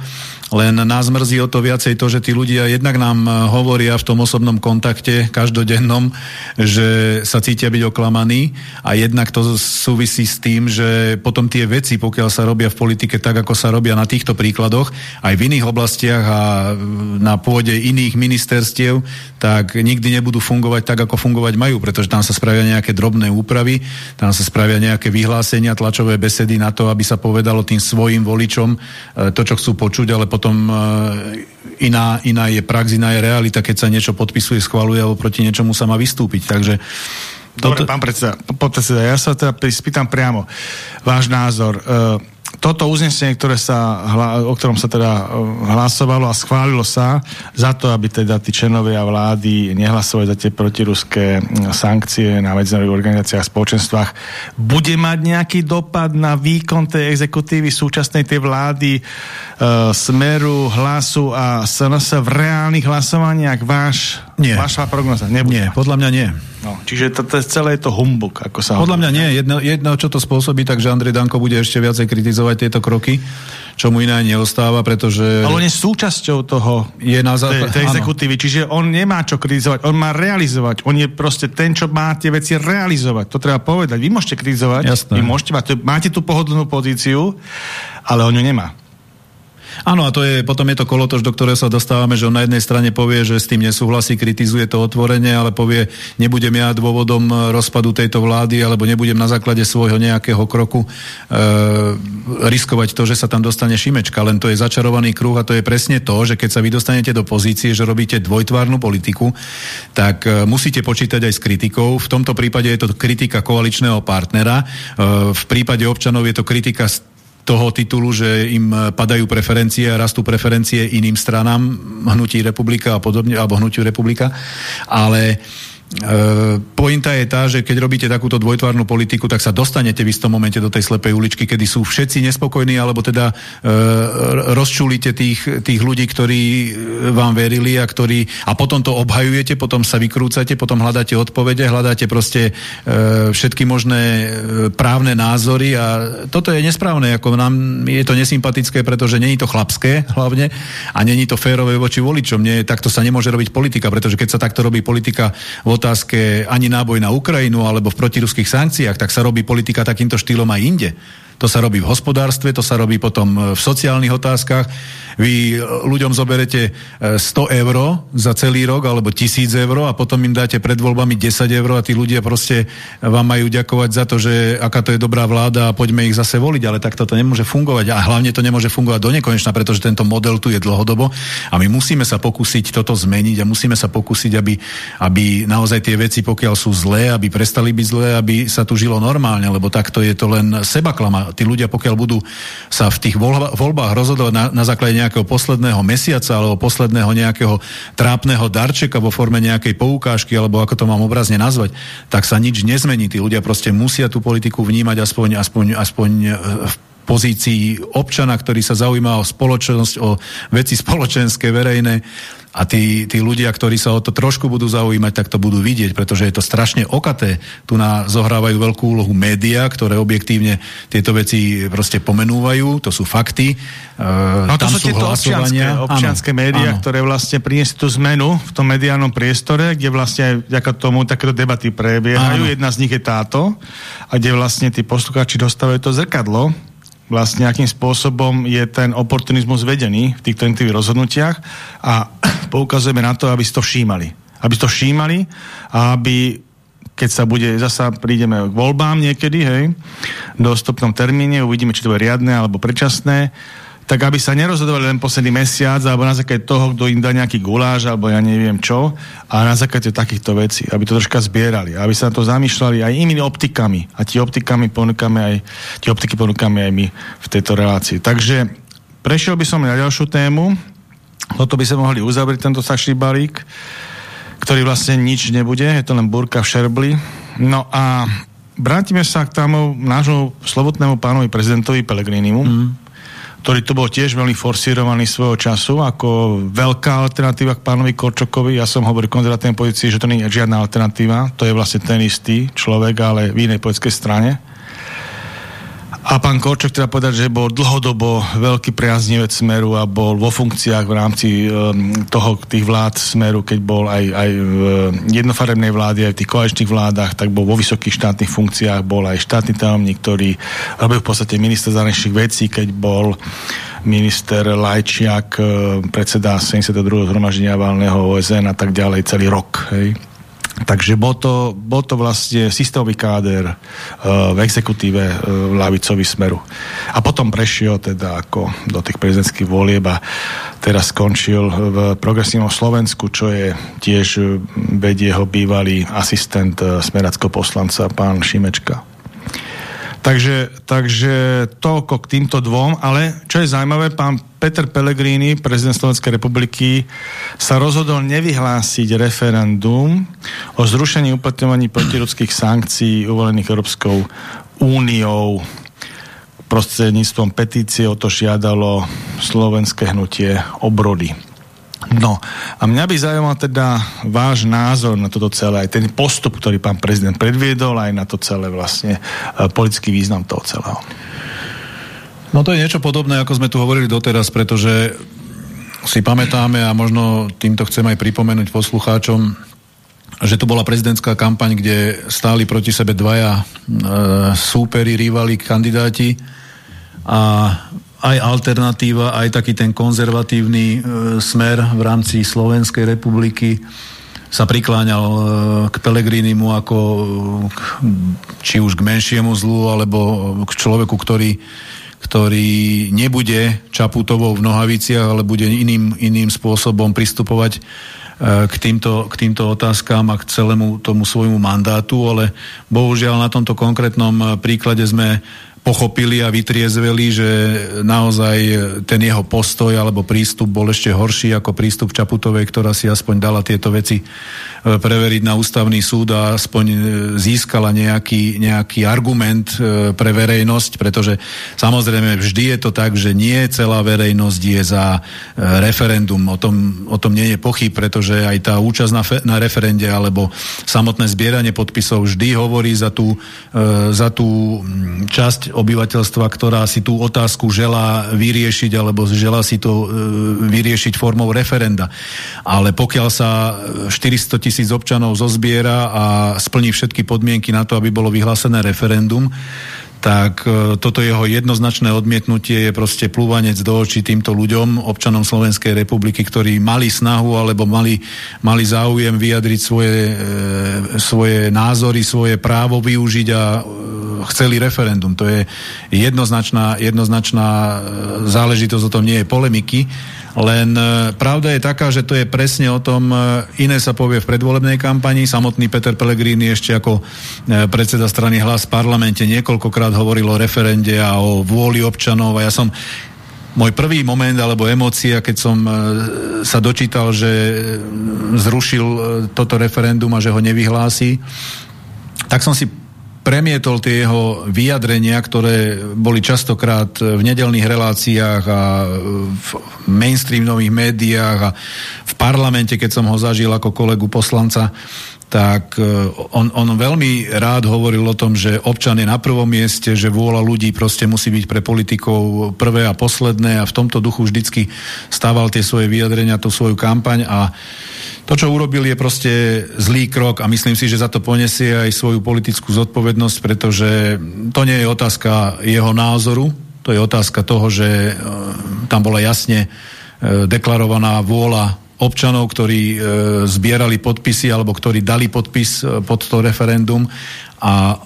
[SPEAKER 3] Len nás mrzí o to viacej to, že tí ľudia jednak nám e, hovoria v tom osobnom kontakte každodennom, že sa cítia byť oklamaní a jednak to súvisí s tým, že potom tie veci, pokiaľ sa robia v politike tak, ako sa robia na týchto príkladoch, aj v iných oblastiach a na pôde iných ministerstiev, tak nikdy nebudú fungovať tak, ako fungovať majú, pretože tam sa spravia nejaké drobné úpravy, tam sa spravia nejaké vyhlásenia, tlačové besedy na to, aby sa povedalo tým svojim voličom e, to, čo chcú počuť, ale potom e, iná, iná je prax, iná je realita, keď sa niečo podpisuje, schvaluje alebo proti niečomu sa má vystúpiť. Takže
[SPEAKER 2] Dobre, toto... pán predseda, predseda, ja sa teda spýtam priamo váš názor. Uh, toto uznesenie, ktoré sa, o ktorom sa teda e, hlasovalo a schválilo sa za to, aby teda tí členovia vlády nehlasovali za tie protiruské sankcie na medzinárodných organizáciách a spoločenstvách, bude mať nejaký dopad na výkon tej exekutívy súčasnej tej vlády e, Smeru, Hlasu a SNS v reálnych hlasovaniach? Váš,
[SPEAKER 3] nie.
[SPEAKER 2] Vaša prognoza?
[SPEAKER 3] Nebude nie, podľa mňa nie.
[SPEAKER 2] No, čiže to, to, celé je to humbuk, ako sa
[SPEAKER 3] Podľa mňa nie. Jedno, jedno, čo to spôsobí, takže Andrej Danko bude ešte viacej kritizovať tieto kroky, čo mu iné neostáva, pretože...
[SPEAKER 2] Ale on je súčasťou toho
[SPEAKER 3] je na
[SPEAKER 2] základ, tej, tej exekutívy, čiže on nemá čo kritizovať, on má realizovať. On je proste ten, čo má tie veci realizovať. To treba povedať. Vy môžete kritizovať,
[SPEAKER 3] Jasné.
[SPEAKER 2] vy môžete mať, máte tú pohodlnú pozíciu, ale on ju nemá.
[SPEAKER 3] Áno, a to je, potom je to kolotoč, do ktorého sa dostávame, že on na jednej strane povie, že s tým nesúhlasí, kritizuje to otvorenie, ale povie, nebudem ja dôvodom rozpadu tejto vlády, alebo nebudem na základe svojho nejakého kroku e, riskovať to, že sa tam dostane Šimečka. Len to je začarovaný kruh a to je presne to, že keď sa vy dostanete do pozície, že robíte dvojtvárnu politiku, tak e, musíte počítať aj s kritikou. V tomto prípade je to kritika koaličného partnera, e, v prípade občanov je to kritika toho titulu, že im padajú preferencie a rastú preferencie iným stranám, hnutí republika a podobne, alebo hnutiu republika, ale pointa je tá, že keď robíte takúto dvojtvárnu politiku, tak sa dostanete v istom momente do tej slepej uličky, kedy sú všetci nespokojní, alebo teda e, rozčulíte tých, tých ľudí, ktorí vám verili a ktorí a potom to obhajujete, potom sa vykrúcate, potom hľadáte odpovede, hľadáte proste e, všetky možné e, právne názory a toto je nesprávne, ako nám je to nesympatické, pretože není to chlapské hlavne a není to férové voči voličom. Nie, takto sa nemôže robiť politika, pretože keď sa takto robí politika vo otázke ani náboj na Ukrajinu alebo v protiruských sankciách, tak sa robí politika takýmto štýlom aj inde. To sa robí v hospodárstve, to sa robí potom v sociálnych otázkach. Vy ľuďom zoberete 100 e, eur za celý rok alebo 1000 eur a potom im dáte pred voľbami 10 eur a tí ľudia proste vám majú ďakovať za to, že aká to je dobrá vláda a poďme ich zase voliť, ale takto to nemôže fungovať. A hlavne to nemôže fungovať do nekonečna, pretože tento model tu je dlhodobo. A my musíme sa pokúsiť toto zmeniť a musíme sa pokúsiť, aby, aby naozaj tie veci, pokiaľ sú zlé, aby prestali byť zlé, aby sa tu žilo normálne, lebo takto je to len sebaklama. Tí ľudia, pokiaľ budú sa v tých voľbách rozhodovať na, na základe nejakého posledného mesiaca alebo posledného nejakého trápneho darčeka vo forme nejakej poukážky alebo ako to mám obrazne nazvať, tak sa nič nezmení. Tí ľudia proste musia tú politiku vnímať aspoň, aspoň, aspoň e, v pozícii občana, ktorý sa zaujíma o spoločnosť, o veci spoločenské, verejné a tí, tí ľudia, ktorí sa o to trošku budú zaujímať, tak to budú vidieť, pretože je to strašne okaté. Tu na zohrávajú veľkú úlohu médiá, ktoré objektívne tieto veci proste pomenúvajú, to sú fakty.
[SPEAKER 2] E, no to sú tieto občianské, občianské médiá, áno. ktoré vlastne priniesú tú zmenu v tom mediálnom priestore, kde vlastne aj vďaka tomu takéto debaty prebiehajú. Áno. Jedna z nich je táto, a kde vlastne tí poslucháči dostávajú to zrkadlo, vlastne akým spôsobom je ten oportunizmus vedený v týchto jednotlivých rozhodnutiach a poukazujeme na to, aby si to všímali. Aby si to všímali a aby keď sa bude, zasa prídeme k voľbám niekedy, hej, v dostupnom termíne, uvidíme, či to bude riadne alebo predčasné, tak aby sa nerozhodovali len posledný mesiac alebo na základe toho, kto im dá nejaký guláš alebo ja neviem čo, a na základe takýchto vecí, aby to troška zbierali, aby sa na to zamýšľali aj inými optikami a tie optikami ponúkame aj, tie optiky ponúkame aj my v tejto relácii. Takže prešiel by som na ďalšiu tému, toto by sa mohli uzavrieť, tento sačný balík, ktorý vlastne nič nebude, je to len burka v šerbli. No a vrátime sa k tomu nášmu slovotnému pánovi prezidentovi Pelegrinimu, mm ktorý tu bol tiež veľmi forsírovaný svojho času ako veľká alternatíva k pánovi Korčokovi. Ja som hovoril konzervatívnej pozícii, že to nie je žiadna alternatíva. To je vlastne ten istý človek, ale v inej politickej strane. A pán Korčok treba povedať, že bol dlhodobo veľký priaznivec Smeru a bol vo funkciách v rámci um, toho, tých vlád Smeru, keď bol aj, aj v jednofarebnej vláde, aj v tých koaličných vládach, tak bol vo vysokých štátnych funkciách, bol aj štátny tajomník, ktorý robil v podstate minister zahraničných vecí, keď bol minister Lajčiak, uh, predseda 72. zhromaždenia valného OSN a tak ďalej celý rok. Hej. Takže bol to, bol to vlastne systémový káder uh, v exekutíve uh, lavicový smeru. A potom prešiel teda ako do tých prezidentských volieb a teraz skončil v progresívnom Slovensku, čo je tiež vedie jeho bývalý asistent uh, smerackého poslanca pán Šimečka. Takže, takže toľko k týmto dvom, ale čo je zaujímavé, pán Peter Pellegrini, prezident Slovenskej republiky, sa rozhodol nevyhlásiť referendum o zrušení uplatňovaní protirudských sankcií uvolených Európskou úniou prostredníctvom petície o to žiadalo slovenské hnutie obrody. No a mňa by zaujímal teda váš názor na toto celé, aj ten postup, ktorý pán prezident predviedol, aj na to celé vlastne e, politický význam toho celého.
[SPEAKER 3] No to je niečo podobné, ako sme tu hovorili doteraz, pretože si pamätáme a možno týmto chcem aj pripomenúť poslucháčom, že to bola prezidentská kampaň, kde stáli proti sebe dvaja e, súperi, rivali, kandidáti a aj alternatíva, aj taký ten konzervatívny e, smer v rámci Slovenskej republiky sa prikláňal e, k Pelegrinimu ako k, či už k menšiemu zlu, alebo k človeku, ktorý, ktorý nebude Čaputovou v nohaviciach, ale bude iným, iným spôsobom pristupovať e, k týmto, k týmto otázkám a k celému tomu svojmu mandátu, ale bohužiaľ na tomto konkrétnom príklade sme pochopili a vytriezveli, že naozaj ten jeho postoj alebo prístup bol ešte horší ako prístup Čaputovej, ktorá si aspoň dala tieto veci E, preveriť na ústavný súd a aspoň e, získala nejaký, nejaký argument e, pre verejnosť, pretože samozrejme vždy je to tak, že nie celá verejnosť je za referendum. O tom, o tom nie je pochyb, pretože aj tá účasť na, na referende alebo samotné zbieranie podpisov vždy hovorí za tú, za tú časť obyvateľstva, ktorá si tú otázku želá vyriešiť alebo želá si to vyriešiť formou referenda. Ale pokiaľ sa 400 tisíc občanov zozbiera a splní všetky podmienky na to, aby bolo vyhlásené referendum, tak e, toto jeho jednoznačné odmietnutie je proste plúvanec do očí týmto ľuďom, občanom Slovenskej republiky, ktorí mali snahu alebo mali, mali záujem vyjadriť svoje, e, svoje názory, svoje právo využiť a e, chceli referendum. To je jednoznačná, jednoznačná e, záležitosť, o tom nie je polemiky. Len e, pravda je taká, že to je presne o tom, e, iné sa povie v predvolebnej kampani. Samotný Peter Pellegrini ešte ako predseda strany Hlas v parlamente niekoľkokrát hovoril o referende a o vôli občanov a ja som môj prvý moment alebo emócia, keď som sa dočítal, že zrušil toto referendum a že ho nevyhlási, tak som si premietol tie jeho vyjadrenia, ktoré boli častokrát v nedelných reláciách a v mainstreamových médiách a v parlamente, keď som ho zažil ako kolegu poslanca, tak e, on, on veľmi rád hovoril o tom, že občan je na prvom mieste, že vôľa ľudí proste musí byť pre politikov prvé a posledné a v tomto duchu vždycky stával tie svoje vyjadrenia, tú svoju kampaň a to, čo urobil, je proste zlý krok a myslím si, že za to poniesie aj svoju politickú zodpovednosť, pretože to nie je otázka jeho názoru, to je otázka toho, že e, tam bola jasne e, deklarovaná vôľa občanov, ktorí e, zbierali podpisy alebo ktorí dali podpis e, pod to referendum a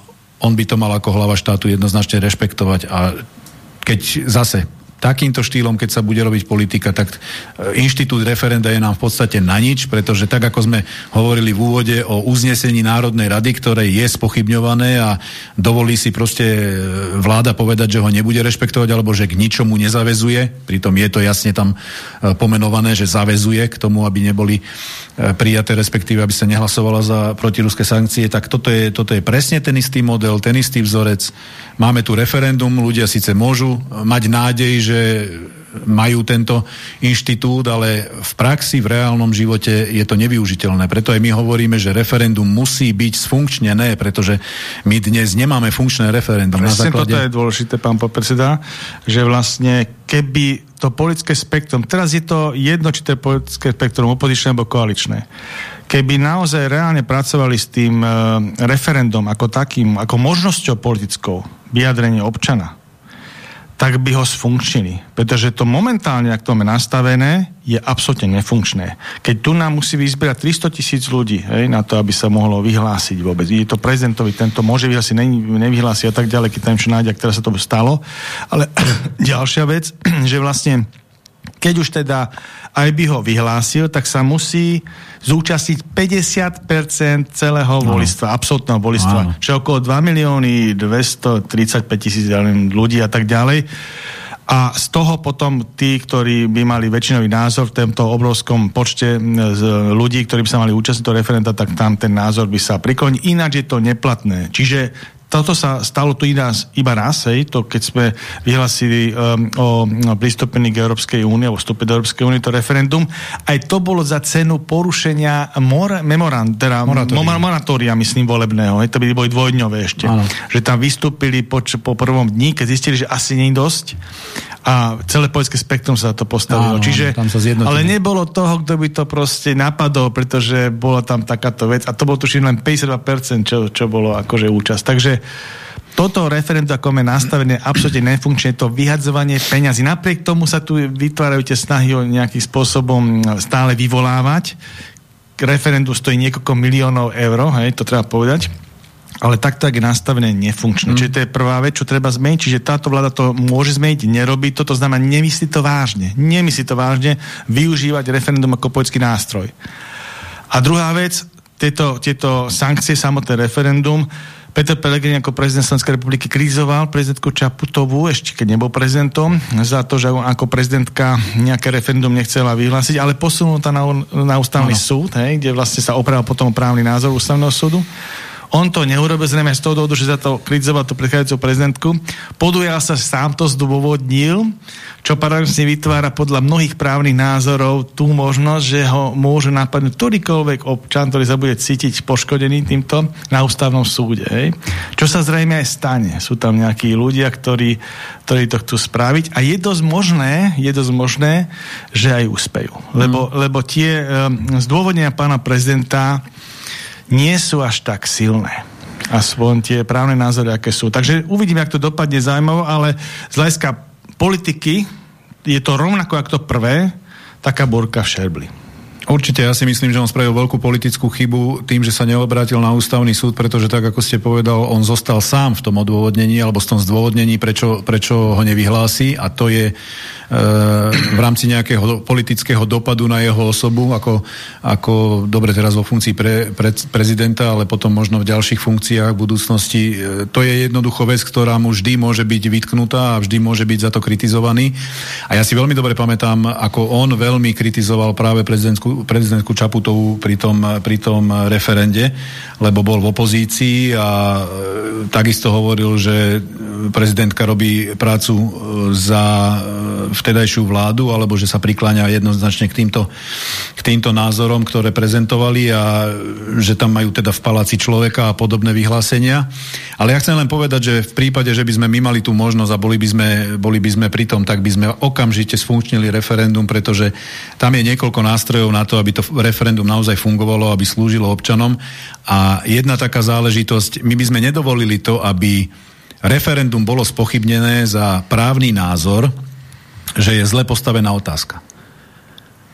[SPEAKER 3] on by to mal ako hlava štátu jednoznačne rešpektovať. A keď zase takýmto štýlom, keď sa bude robiť politika, tak e, inštitút referenda je nám v podstate na nič, pretože tak, ako sme hovorili v úvode o uznesení Národnej rady, ktoré je spochybňované a dovolí si proste e, vláda povedať, že ho nebude rešpektovať alebo že k ničomu nezavezuje, pritom je to jasne tam e, pomenované, že zavezuje k tomu, aby neboli prijaté, respektíve aby sa nehlasovala za protiruské sankcie, tak toto je, toto je presne ten istý model, ten istý vzorec. Máme tu referendum, ľudia síce môžu mať nádej, že majú tento inštitút, ale v praxi, v reálnom živote je to nevyužiteľné. Preto aj my hovoríme, že referendum musí byť sfunkčnené, pretože my dnes nemáme funkčné referendum.
[SPEAKER 2] Presne základe... toto je dôležité, pán podpredseda, že vlastne keby to politické spektrum, teraz je to jedno, či to je politické spektrum opozičné alebo koaličné, keby naozaj reálne pracovali s tým e, referendum ako takým, ako možnosťou politickou vyjadrenie občana, tak by ho sfunkčnili. Pretože to momentálne, ak to máme nastavené, je absolútne nefunkčné. Keď tu nám musí vyzbierať 300 tisíc ľudí hej, na to, aby sa mohlo vyhlásiť vôbec. Je to prezidentovi, tento môže vyhlásiť, nevyhlásiť a tak ďalej, keď tam čo nájde, ak sa to stalo. Ale ďalšia vec, že vlastne keď už teda aj by ho vyhlásil, tak sa musí zúčastniť 50% celého no. volistva, absolútneho volistva, čo je okolo 2 milióny 235 tisíc ľudí a tak ďalej. A z toho potom tí, ktorí by mali väčšinový názor v tomto obrovskom počte ľudí, ktorí by sa mali účastniť do referenta, tak tam ten názor by sa priklonil. Ináč je to neplatné. Čiže toto sa stalo tu iba, iba raz, hej, to keď sme vyhlasili um, o no, pristúpení k Európskej únie, o vstupe do Európskej únie, to referendum, aj to bolo za cenu porušenia mor, memorand, teda moratória. moratória, myslím, volebného, hej, to by boli dvojdňové ešte. Ano. Že tam vystúpili po, po prvom dni, keď zistili, že asi nie je dosť a celé poľské spektrum sa to postavilo. Áno, Čiže, tam sa ale nebolo toho, kto by to proste napadol, pretože bola tam takáto vec a to bolo tuším len 52%, čo, čo bolo akože účasť. Takže toto referendum, ako je nastavené, absolútne nefunkčné, to vyhadzovanie peňazí. Napriek tomu sa tu vytvárajú tie snahy o nejakým spôsobom stále vyvolávať. Referendum stojí niekoľko miliónov eur, hej, to treba povedať ale takto, ak je nastavené, nefunkčné. Mm. Čiže to je prvá vec, čo treba zmeniť. Čiže táto vláda to môže zmeniť, nerobí to, to znamená, nemyslí to vážne. Nemyslí to vážne využívať referendum ako politický nástroj. A druhá vec, tieto, tieto sankcie, samotné referendum, Peter Pellegrini ako prezident Slovenskej republiky krizoval prezidentku Čaputovú, ešte keď nebol prezidentom, za to, že ako prezidentka nejaké referendum nechcela vyhlásiť, ale posunul to na, na ústavný ano. súd, hej, kde vlastne sa opravil potom právny názor ústavného súdu. On to neurobil zrejme z toho dôvodu, že za to kritizoval tú predchádzajúcu prezidentku. Podujal sa, sám to zdôvodnil, čo paradoxne vytvára podľa mnohých právnych názorov tú možnosť, že ho môže napadnúť ktorýkoľvek občan, ktorý sa bude cítiť poškodený týmto na ústavnom súde. Hej. Čo sa zrejme aj stane. Sú tam nejakí ľudia, ktorí, ktorí to chcú spraviť a je dosť možné, je dosť možné, že aj úspejú. Lebo, mm. lebo tie um, zdôvodnenia pána prezidenta nie sú až tak silné aspoň tie právne názory, aké sú. Takže uvidíme, ak to dopadne zaujímavo, ale z hľadiska politiky je to rovnako ako to prvé, taká borka v šerbli.
[SPEAKER 3] Určite, ja si myslím, že on spravil veľkú politickú chybu tým, že sa neobrátil na ústavný súd, pretože tak, ako ste povedal, on zostal sám v tom odôvodnení alebo v tom zdôvodnení, prečo, prečo ho nevyhlási a to je v rámci nejakého politického dopadu na jeho osobu, ako, ako dobre teraz vo funkcii pre, pre, prezidenta, ale potom možno v ďalších funkciách v budúcnosti. E, to je jednoducho vec, ktorá mu vždy môže byť vytknutá a vždy môže byť za to kritizovaný. A ja si veľmi dobre pamätám, ako on veľmi kritizoval práve prezidentku, prezidentku Čaputovú pri tom, pri tom referende, lebo bol v opozícii a e, takisto hovoril, že prezidentka robí prácu e, za vtedajšiu vládu, alebo že sa prikláňa jednoznačne k týmto, k týmto názorom, ktoré prezentovali a že tam majú teda v paláci človeka a podobné vyhlásenia. Ale ja chcem len povedať, že v prípade, že by sme my mali tú možnosť a boli by sme, boli by sme pri tom, tak by sme okamžite sfunkčnili referendum, pretože tam je niekoľko nástrojov na to, aby to referendum naozaj fungovalo, aby slúžilo občanom. A jedna taká záležitosť, my by sme nedovolili to, aby referendum bolo spochybnené za právny názor, že je zle postavená otázka.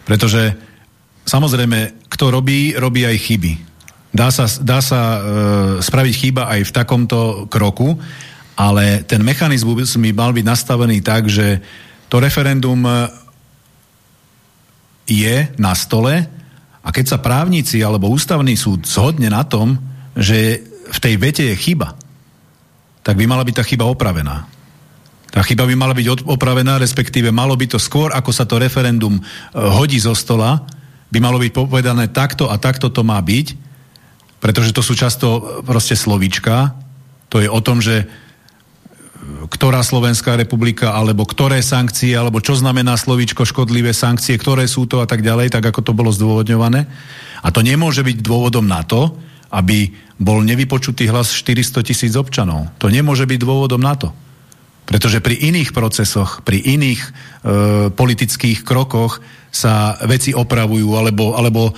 [SPEAKER 3] Pretože samozrejme, kto robí, robí aj chyby. Dá sa, dá sa e, spraviť chyba aj v takomto kroku, ale ten mechanizmus by mal byť nastavený tak, že to referendum je na stole a keď sa právnici alebo ústavný súd zhodne na tom, že v tej vete je chyba, tak by mala byť tá chyba opravená. Tá chyba by mala byť opravená, respektíve malo by to skôr, ako sa to referendum e, hodí zo stola, by malo byť povedané takto a takto to má byť, pretože to sú často e, proste slovíčka. To je o tom, že ktorá Slovenská republika, alebo ktoré sankcie, alebo čo znamená slovíčko škodlivé sankcie, ktoré sú to a tak ďalej, tak ako to bolo zdôvodňované. A to nemôže byť dôvodom na to, aby bol nevypočutý hlas 400 tisíc občanov. To nemôže byť dôvodom na to. Pretože pri iných procesoch, pri iných e, politických krokoch sa veci opravujú, alebo, alebo e,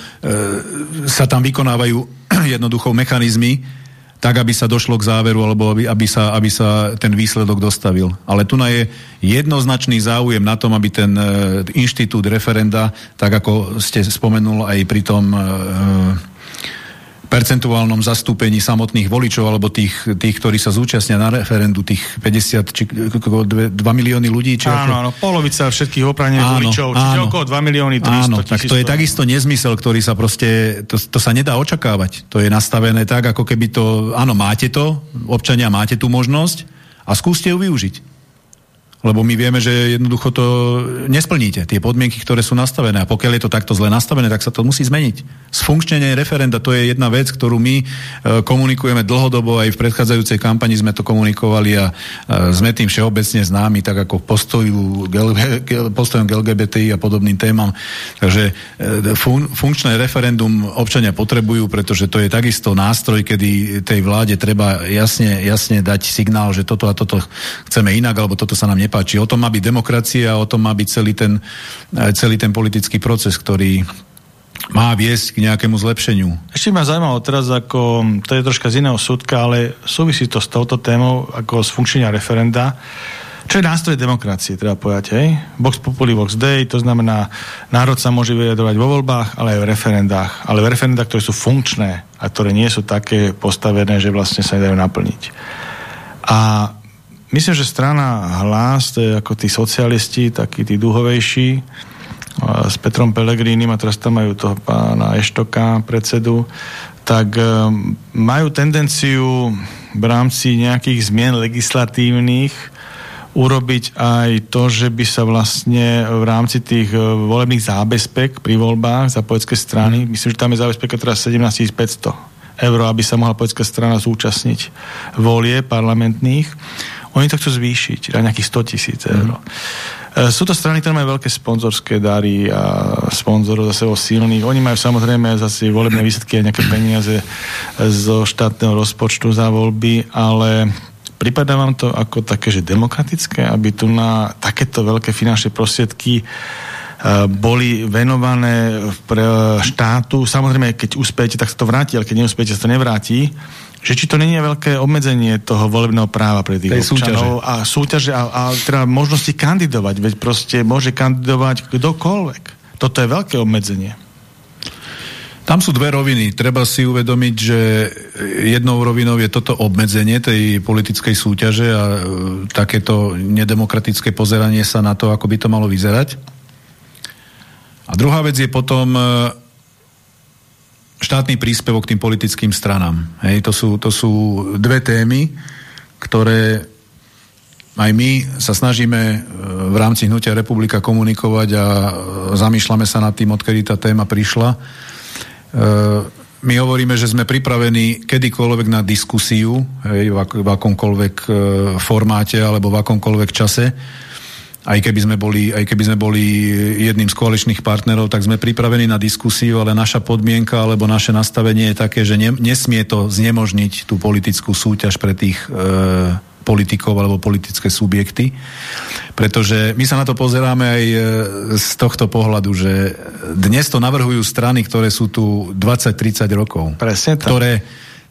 [SPEAKER 3] sa tam vykonávajú jednoducho mechanizmy, tak, aby sa došlo k záveru, alebo aby, aby, sa, aby sa ten výsledok dostavil. Ale tu je jednoznačný záujem na tom, aby ten e, inštitút referenda, tak ako ste spomenul aj pri tom e, percentuálnom zastúpení samotných voličov alebo tých, tých ktorí sa zúčastnia na referendu, tých 50 či 2, 2 milióny ľudí. Či
[SPEAKER 2] áno, áno, polovica všetkých oprávnených voličov, čiže áno, okolo 2 milióny 300 Áno,
[SPEAKER 3] tak to je takisto nezmysel, ktorý sa proste, to, to sa nedá očakávať. To je nastavené tak, ako keby to, áno, máte to, občania máte tú možnosť a skúste ju využiť. Lebo my vieme, že jednoducho to nesplníte, tie podmienky, ktoré sú nastavené. A pokiaľ je to takto zle nastavené, tak sa to musí zmeniť. Sfunkčnenie referenda to je jedna vec, ktorú my e, komunikujeme dlhodobo, aj v predchádzajúcej kampani sme to komunikovali a e, sme tým všeobecne známi, tak ako postojom LGBTI a podobným témam. Takže e, fun, funkčné referendum občania potrebujú, pretože to je takisto nástroj, kedy tej vláde treba jasne, jasne dať signál, že toto a toto chceme inak, alebo toto sa nám nepáči nepáči. O tom má byť demokracia, o tom má byť celý ten, eh, celý ten politický proces, ktorý má viesť k nejakému zlepšeniu.
[SPEAKER 2] Ešte ma zaujímalo teraz, ako, to je troška z iného súdka, ale súvisí to s touto témou, ako z funkčenia referenda. Čo je nástroj demokracie, treba povedať, hej? Vox Populi, Vox Day, to znamená, národ sa môže vyjadrovať vo voľbách, ale aj v referendách. Ale v referendách, ktoré sú funkčné a ktoré nie sú také postavené, že vlastne sa nedajú naplniť. A Myslím, že strana Hlas, to je ako tí socialisti, takí tí duhovejší, s Petrom Pelegrínim a teraz tam majú toho pána Eštoka, predsedu, tak e, majú tendenciu v rámci nejakých zmien legislatívnych urobiť aj to, že by sa vlastne v rámci tých e, volebných zábezpek pri voľbách za poľské strany, mm. myslím, že tam je zábezpeka teraz 17 500 eur, aby sa mohla poľská strana zúčastniť volie parlamentných oni to chcú zvýšiť na nejakých 100 tisíc eur. Mm. Sú to strany, ktoré majú veľké sponzorské dary a sponzorov zase o silných. Oni majú samozrejme zase volebné výsledky a nejaké peniaze zo štátneho rozpočtu za voľby, ale Prípada vám to ako také, že demokratické, aby tu na takéto veľké finančné prostriedky e, boli venované pre štátu. Samozrejme, keď uspejete, tak sa to vráti, ale keď neúspejete, sa to nevráti že či to není veľké obmedzenie toho volebného práva pre tých občanov súťaže. a súťaže a, a teda možnosti kandidovať, veď proste môže kandidovať kdokoľvek. Toto je veľké obmedzenie.
[SPEAKER 3] Tam sú dve roviny. Treba si uvedomiť, že jednou rovinou je toto obmedzenie tej politickej súťaže a e, takéto nedemokratické pozeranie sa na to, ako by to malo vyzerať. A druhá vec je potom e, štátny príspevok tým politickým stranám. Hej, to, sú, to sú dve témy, ktoré aj my sa snažíme e, v rámci Hnutia Republika komunikovať a e, zamýšľame sa nad tým, odkedy tá téma prišla. E, my hovoríme, že sme pripravení kedykoľvek na diskusiu, hej, v, ak, v akomkoľvek formáte alebo v akomkoľvek čase aj keby sme boli, aj keby sme boli jedným z koaličných partnerov, tak sme pripravení na diskusiu, ale naša podmienka alebo naše nastavenie je také, že ne, nesmie to znemožniť tú politickú súťaž pre tých e, politikov alebo politické subjekty. Pretože my sa na to pozeráme aj e, z tohto pohľadu, že dnes to navrhujú strany, ktoré sú tu 20-30 rokov.
[SPEAKER 2] Presne
[SPEAKER 3] tak. Ktoré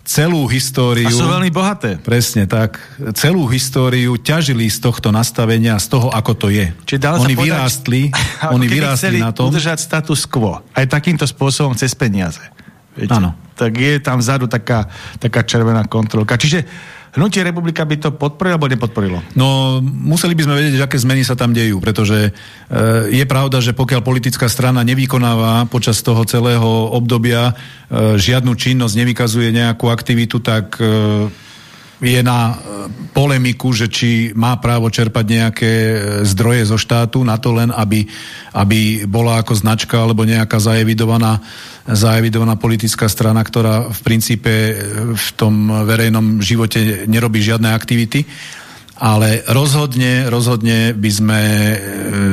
[SPEAKER 3] celú históriu... A
[SPEAKER 2] sú veľmi bohaté.
[SPEAKER 3] Presne tak. Celú históriu ťažili z tohto nastavenia, z toho, ako to je.
[SPEAKER 2] Čiže oni podať, vyrástli,
[SPEAKER 3] oni vyrástli na tom...
[SPEAKER 2] udržať status quo. Aj takýmto spôsobom cez peniaze.
[SPEAKER 3] Áno.
[SPEAKER 2] Tak je tam vzadu taká, taká červená kontrolka. Čiže Hnutie republika by to podporilo alebo nepodporilo?
[SPEAKER 3] No, museli by sme vedieť, aké zmeny sa tam dejú, pretože e, je pravda, že pokiaľ politická strana nevykonáva počas toho celého obdobia e, žiadnu činnosť, nevykazuje nejakú aktivitu, tak e, je na e, polemiku, že či má právo čerpať nejaké e, zdroje zo štátu na to len, aby, aby bola ako značka alebo nejaká zaevidovaná, zaevidovaná politická strana, ktorá v princípe e, v tom verejnom živote nerobí žiadne aktivity. Ale rozhodne, rozhodne by sme e,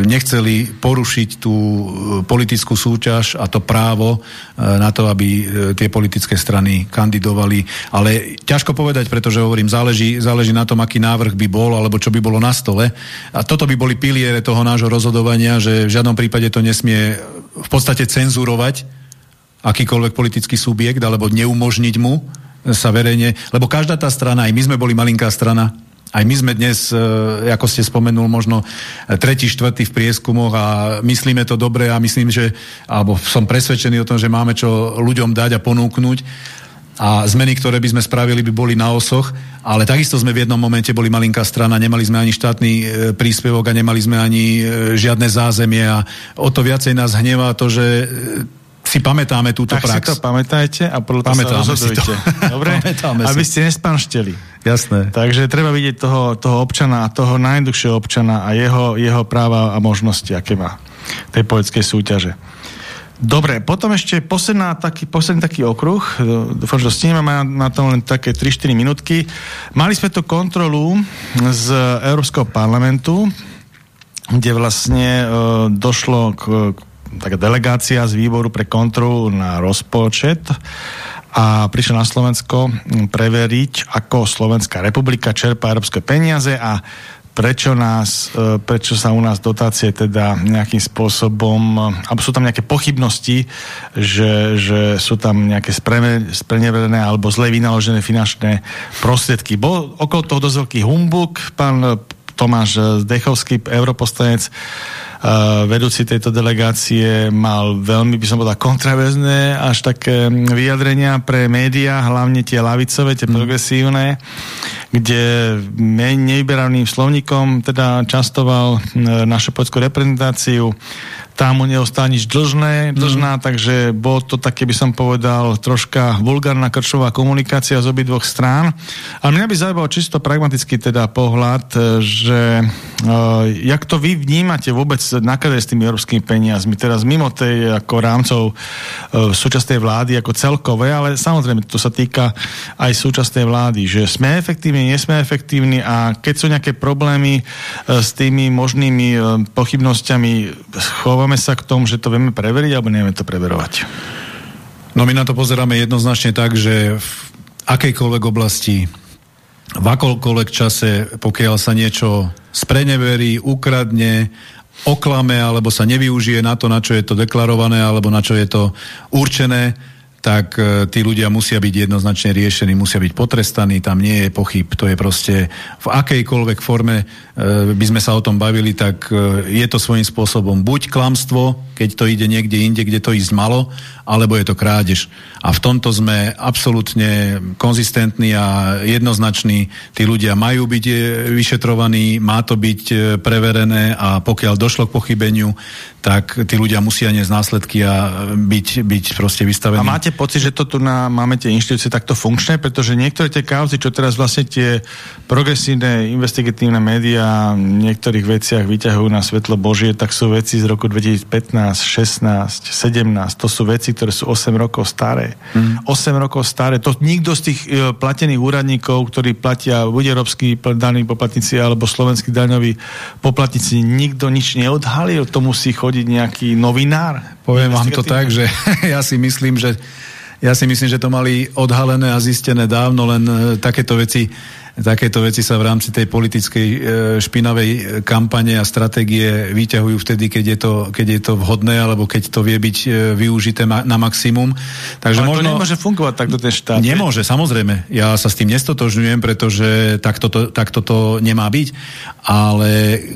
[SPEAKER 3] nechceli porušiť tú e, politickú súťaž a to právo e, na to, aby tie politické strany kandidovali. Ale ťažko povedať, pretože hovorím, záleží, záleží na tom, aký návrh by bol, alebo čo by bolo na stole. A toto by boli piliere toho nášho rozhodovania, že v žiadnom prípade to nesmie v podstate cenzurovať akýkoľvek politický subjekt, alebo neumožniť mu sa verejne, lebo každá tá strana, aj my sme boli malinká strana, aj my sme dnes, e, ako ste spomenul, možno tretí, štvrtý v prieskumoch a myslíme to dobre a myslím, že, alebo som presvedčený o tom, že máme čo ľuďom dať a ponúknuť. A zmeny, ktoré by sme spravili, by boli na osoch, ale takisto sme v jednom momente boli malinká strana, nemali sme ani štátny e, príspevok a nemali sme ani e, žiadne zázemie a o to viacej nás hnevá to, že si pamätáme túto
[SPEAKER 2] tak
[SPEAKER 3] prax.
[SPEAKER 2] Tak si to pamätajte a podľa toho sa rozhodujte. Dobre? Aby ste nespanšteli.
[SPEAKER 3] Jasné.
[SPEAKER 2] Takže treba vidieť toho, toho občana a toho najduchšieho občana a jeho, jeho práva a možnosti, aké má tej politickej súťaže. Dobre, potom ešte posledná, taký, posledný taký okruh, dúfam, že dostíneme na, na to len také 3-4 minútky. Mali sme tu kontrolu z Európskeho parlamentu, kde vlastne e, došlo k, k taká delegácia z výboru pre kontrolu na rozpočet a prišla na Slovensko preveriť, ako Slovenská republika čerpá európske peniaze a prečo, nás, e, prečo sa u nás dotácie teda nejakým spôsobom, alebo sú tam nejaké pochybnosti, že, že sú tam nejaké spreneverené alebo zle vynaložené finančné prostriedky. Bol okolo toho dosť veľký humbuk, pán Tomáš Zdechovský, europoslanec, vedúci tejto delegácie mal veľmi, by som povedal, kontraverzné až také vyjadrenia pre médiá, hlavne tie lavicové, tie mm. progresívne, kde nevyberaným slovníkom teda častoval našu poľskú reprezentáciu tam mu neostá nič dlžné, dlžná, mm. takže bol to také, by som povedal, troška vulgárna krčová komunikácia z obidvoch strán. A mňa by zaujímal čisto pragmatický teda pohľad, e, že uh, jak to vy vnímate vôbec nakladať s tými európskymi peniazmi, teraz mimo tej ako rámcov uh, súčasnej vlády ako celkové, ale samozrejme to sa týka aj súčasnej vlády, že sme efektívni, nie sme efektívni a keď sú nejaké problémy uh, s tými možnými uh, pochybnosťami, chová dostávame sa k tomu, že to vieme preveriť, alebo nevieme to preverovať?
[SPEAKER 3] No my na to pozeráme jednoznačne tak, že v akejkoľvek oblasti, v akoľkoľvek čase, pokiaľ sa niečo spreneverí, ukradne, oklame, alebo sa nevyužije na to, na čo je to deklarované, alebo na čo je to určené, tak e, tí ľudia musia byť jednoznačne riešení, musia byť potrestaní, tam nie je pochyb. To je proste v akejkoľvek forme e, by sme sa o tom bavili, tak e, je to svojím spôsobom buď klamstvo, keď to ide niekde inde, kde to ísť malo, alebo je to krádež. A v tomto sme absolútne konzistentní a jednoznační. Tí ľudia majú byť vyšetrovaní, má to byť preverené a pokiaľ došlo k pochybeniu, tak tí ľudia musia niesť následky a byť, byť proste vystavení.
[SPEAKER 2] A máte pocit, že to tu na, máme tie inštitúcie takto funkčné? Pretože niektoré tie kauzy, čo teraz vlastne tie progresívne investigatívne médiá v niektorých veciach vyťahujú na svetlo Božie, tak sú veci z roku 2015, 16, 17. To sú veci, ktoré sú 8 rokov staré. Mm. 8 rokov staré. To nikto z tých e, platených úradníkov, ktorí platia buď európsky daní poplatníci alebo slovenskí daňoví poplatníci, nikto nič neodhalil. To musí chodiť nejaký novinár?
[SPEAKER 3] Poviem vám to tak, že ja si myslím, že ja si myslím, že to mali odhalené a zistené dávno, len e, takéto veci takéto veci sa v rámci tej politickej e, špinavej kampane a stratégie vyťahujú vtedy, keď je, to, keď je to vhodné, alebo keď to vie byť e, využité na maximum.
[SPEAKER 2] Takže Ale možno... to nemôže fungovať takto ten štát.
[SPEAKER 3] Nemôže, samozrejme. Ja sa s tým nestotožňujem, pretože takto to, takto to nemá byť. Ale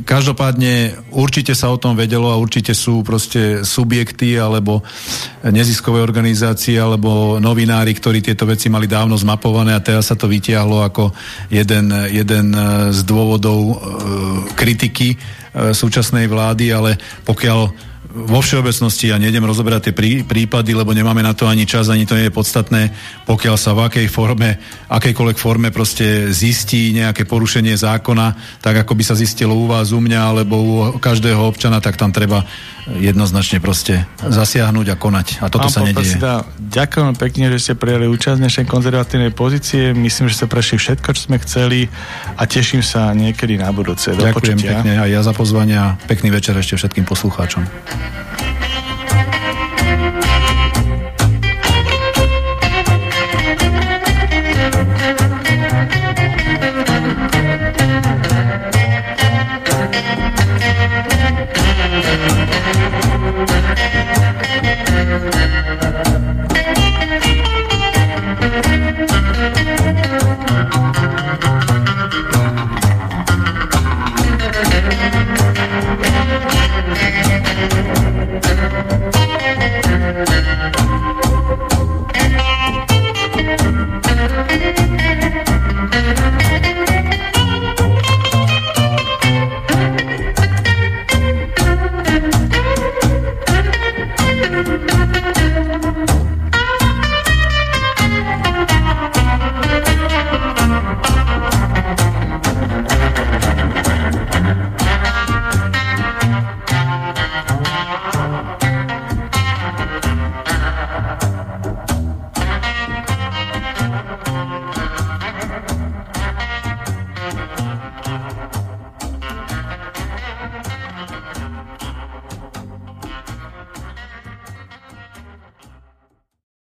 [SPEAKER 3] každopádne určite sa o tom vedelo a určite sú proste subjekty alebo neziskové organizácie alebo novinári, ktorí tieto veci mali dávno zmapované a teraz sa to vytiahlo ako jeden, jeden e, z dôvodov e, kritiky e, súčasnej vlády, ale pokiaľ vo všeobecnosti ja nejdem rozoberať tie prí, prípady, lebo nemáme na to ani čas, ani to nie je podstatné, pokiaľ sa v akej forme, akejkoľvek forme proste zistí nejaké porušenie zákona, tak ako by sa zistilo u vás, u mňa alebo u každého občana, tak tam treba jednoznačne proste zasiahnuť a konať. A toto Pán sa nedieje.
[SPEAKER 2] Dá, ďakujem pekne, že ste prijali účasť dnešnej konzervatívnej pozície. Myslím, že ste prešli všetko, čo sme chceli a teším sa niekedy na budúce.
[SPEAKER 3] Do ďakujem počutia. pekne aj ja za pozvanie a pekný večer ešte všetkým poslucháčom. Thank you.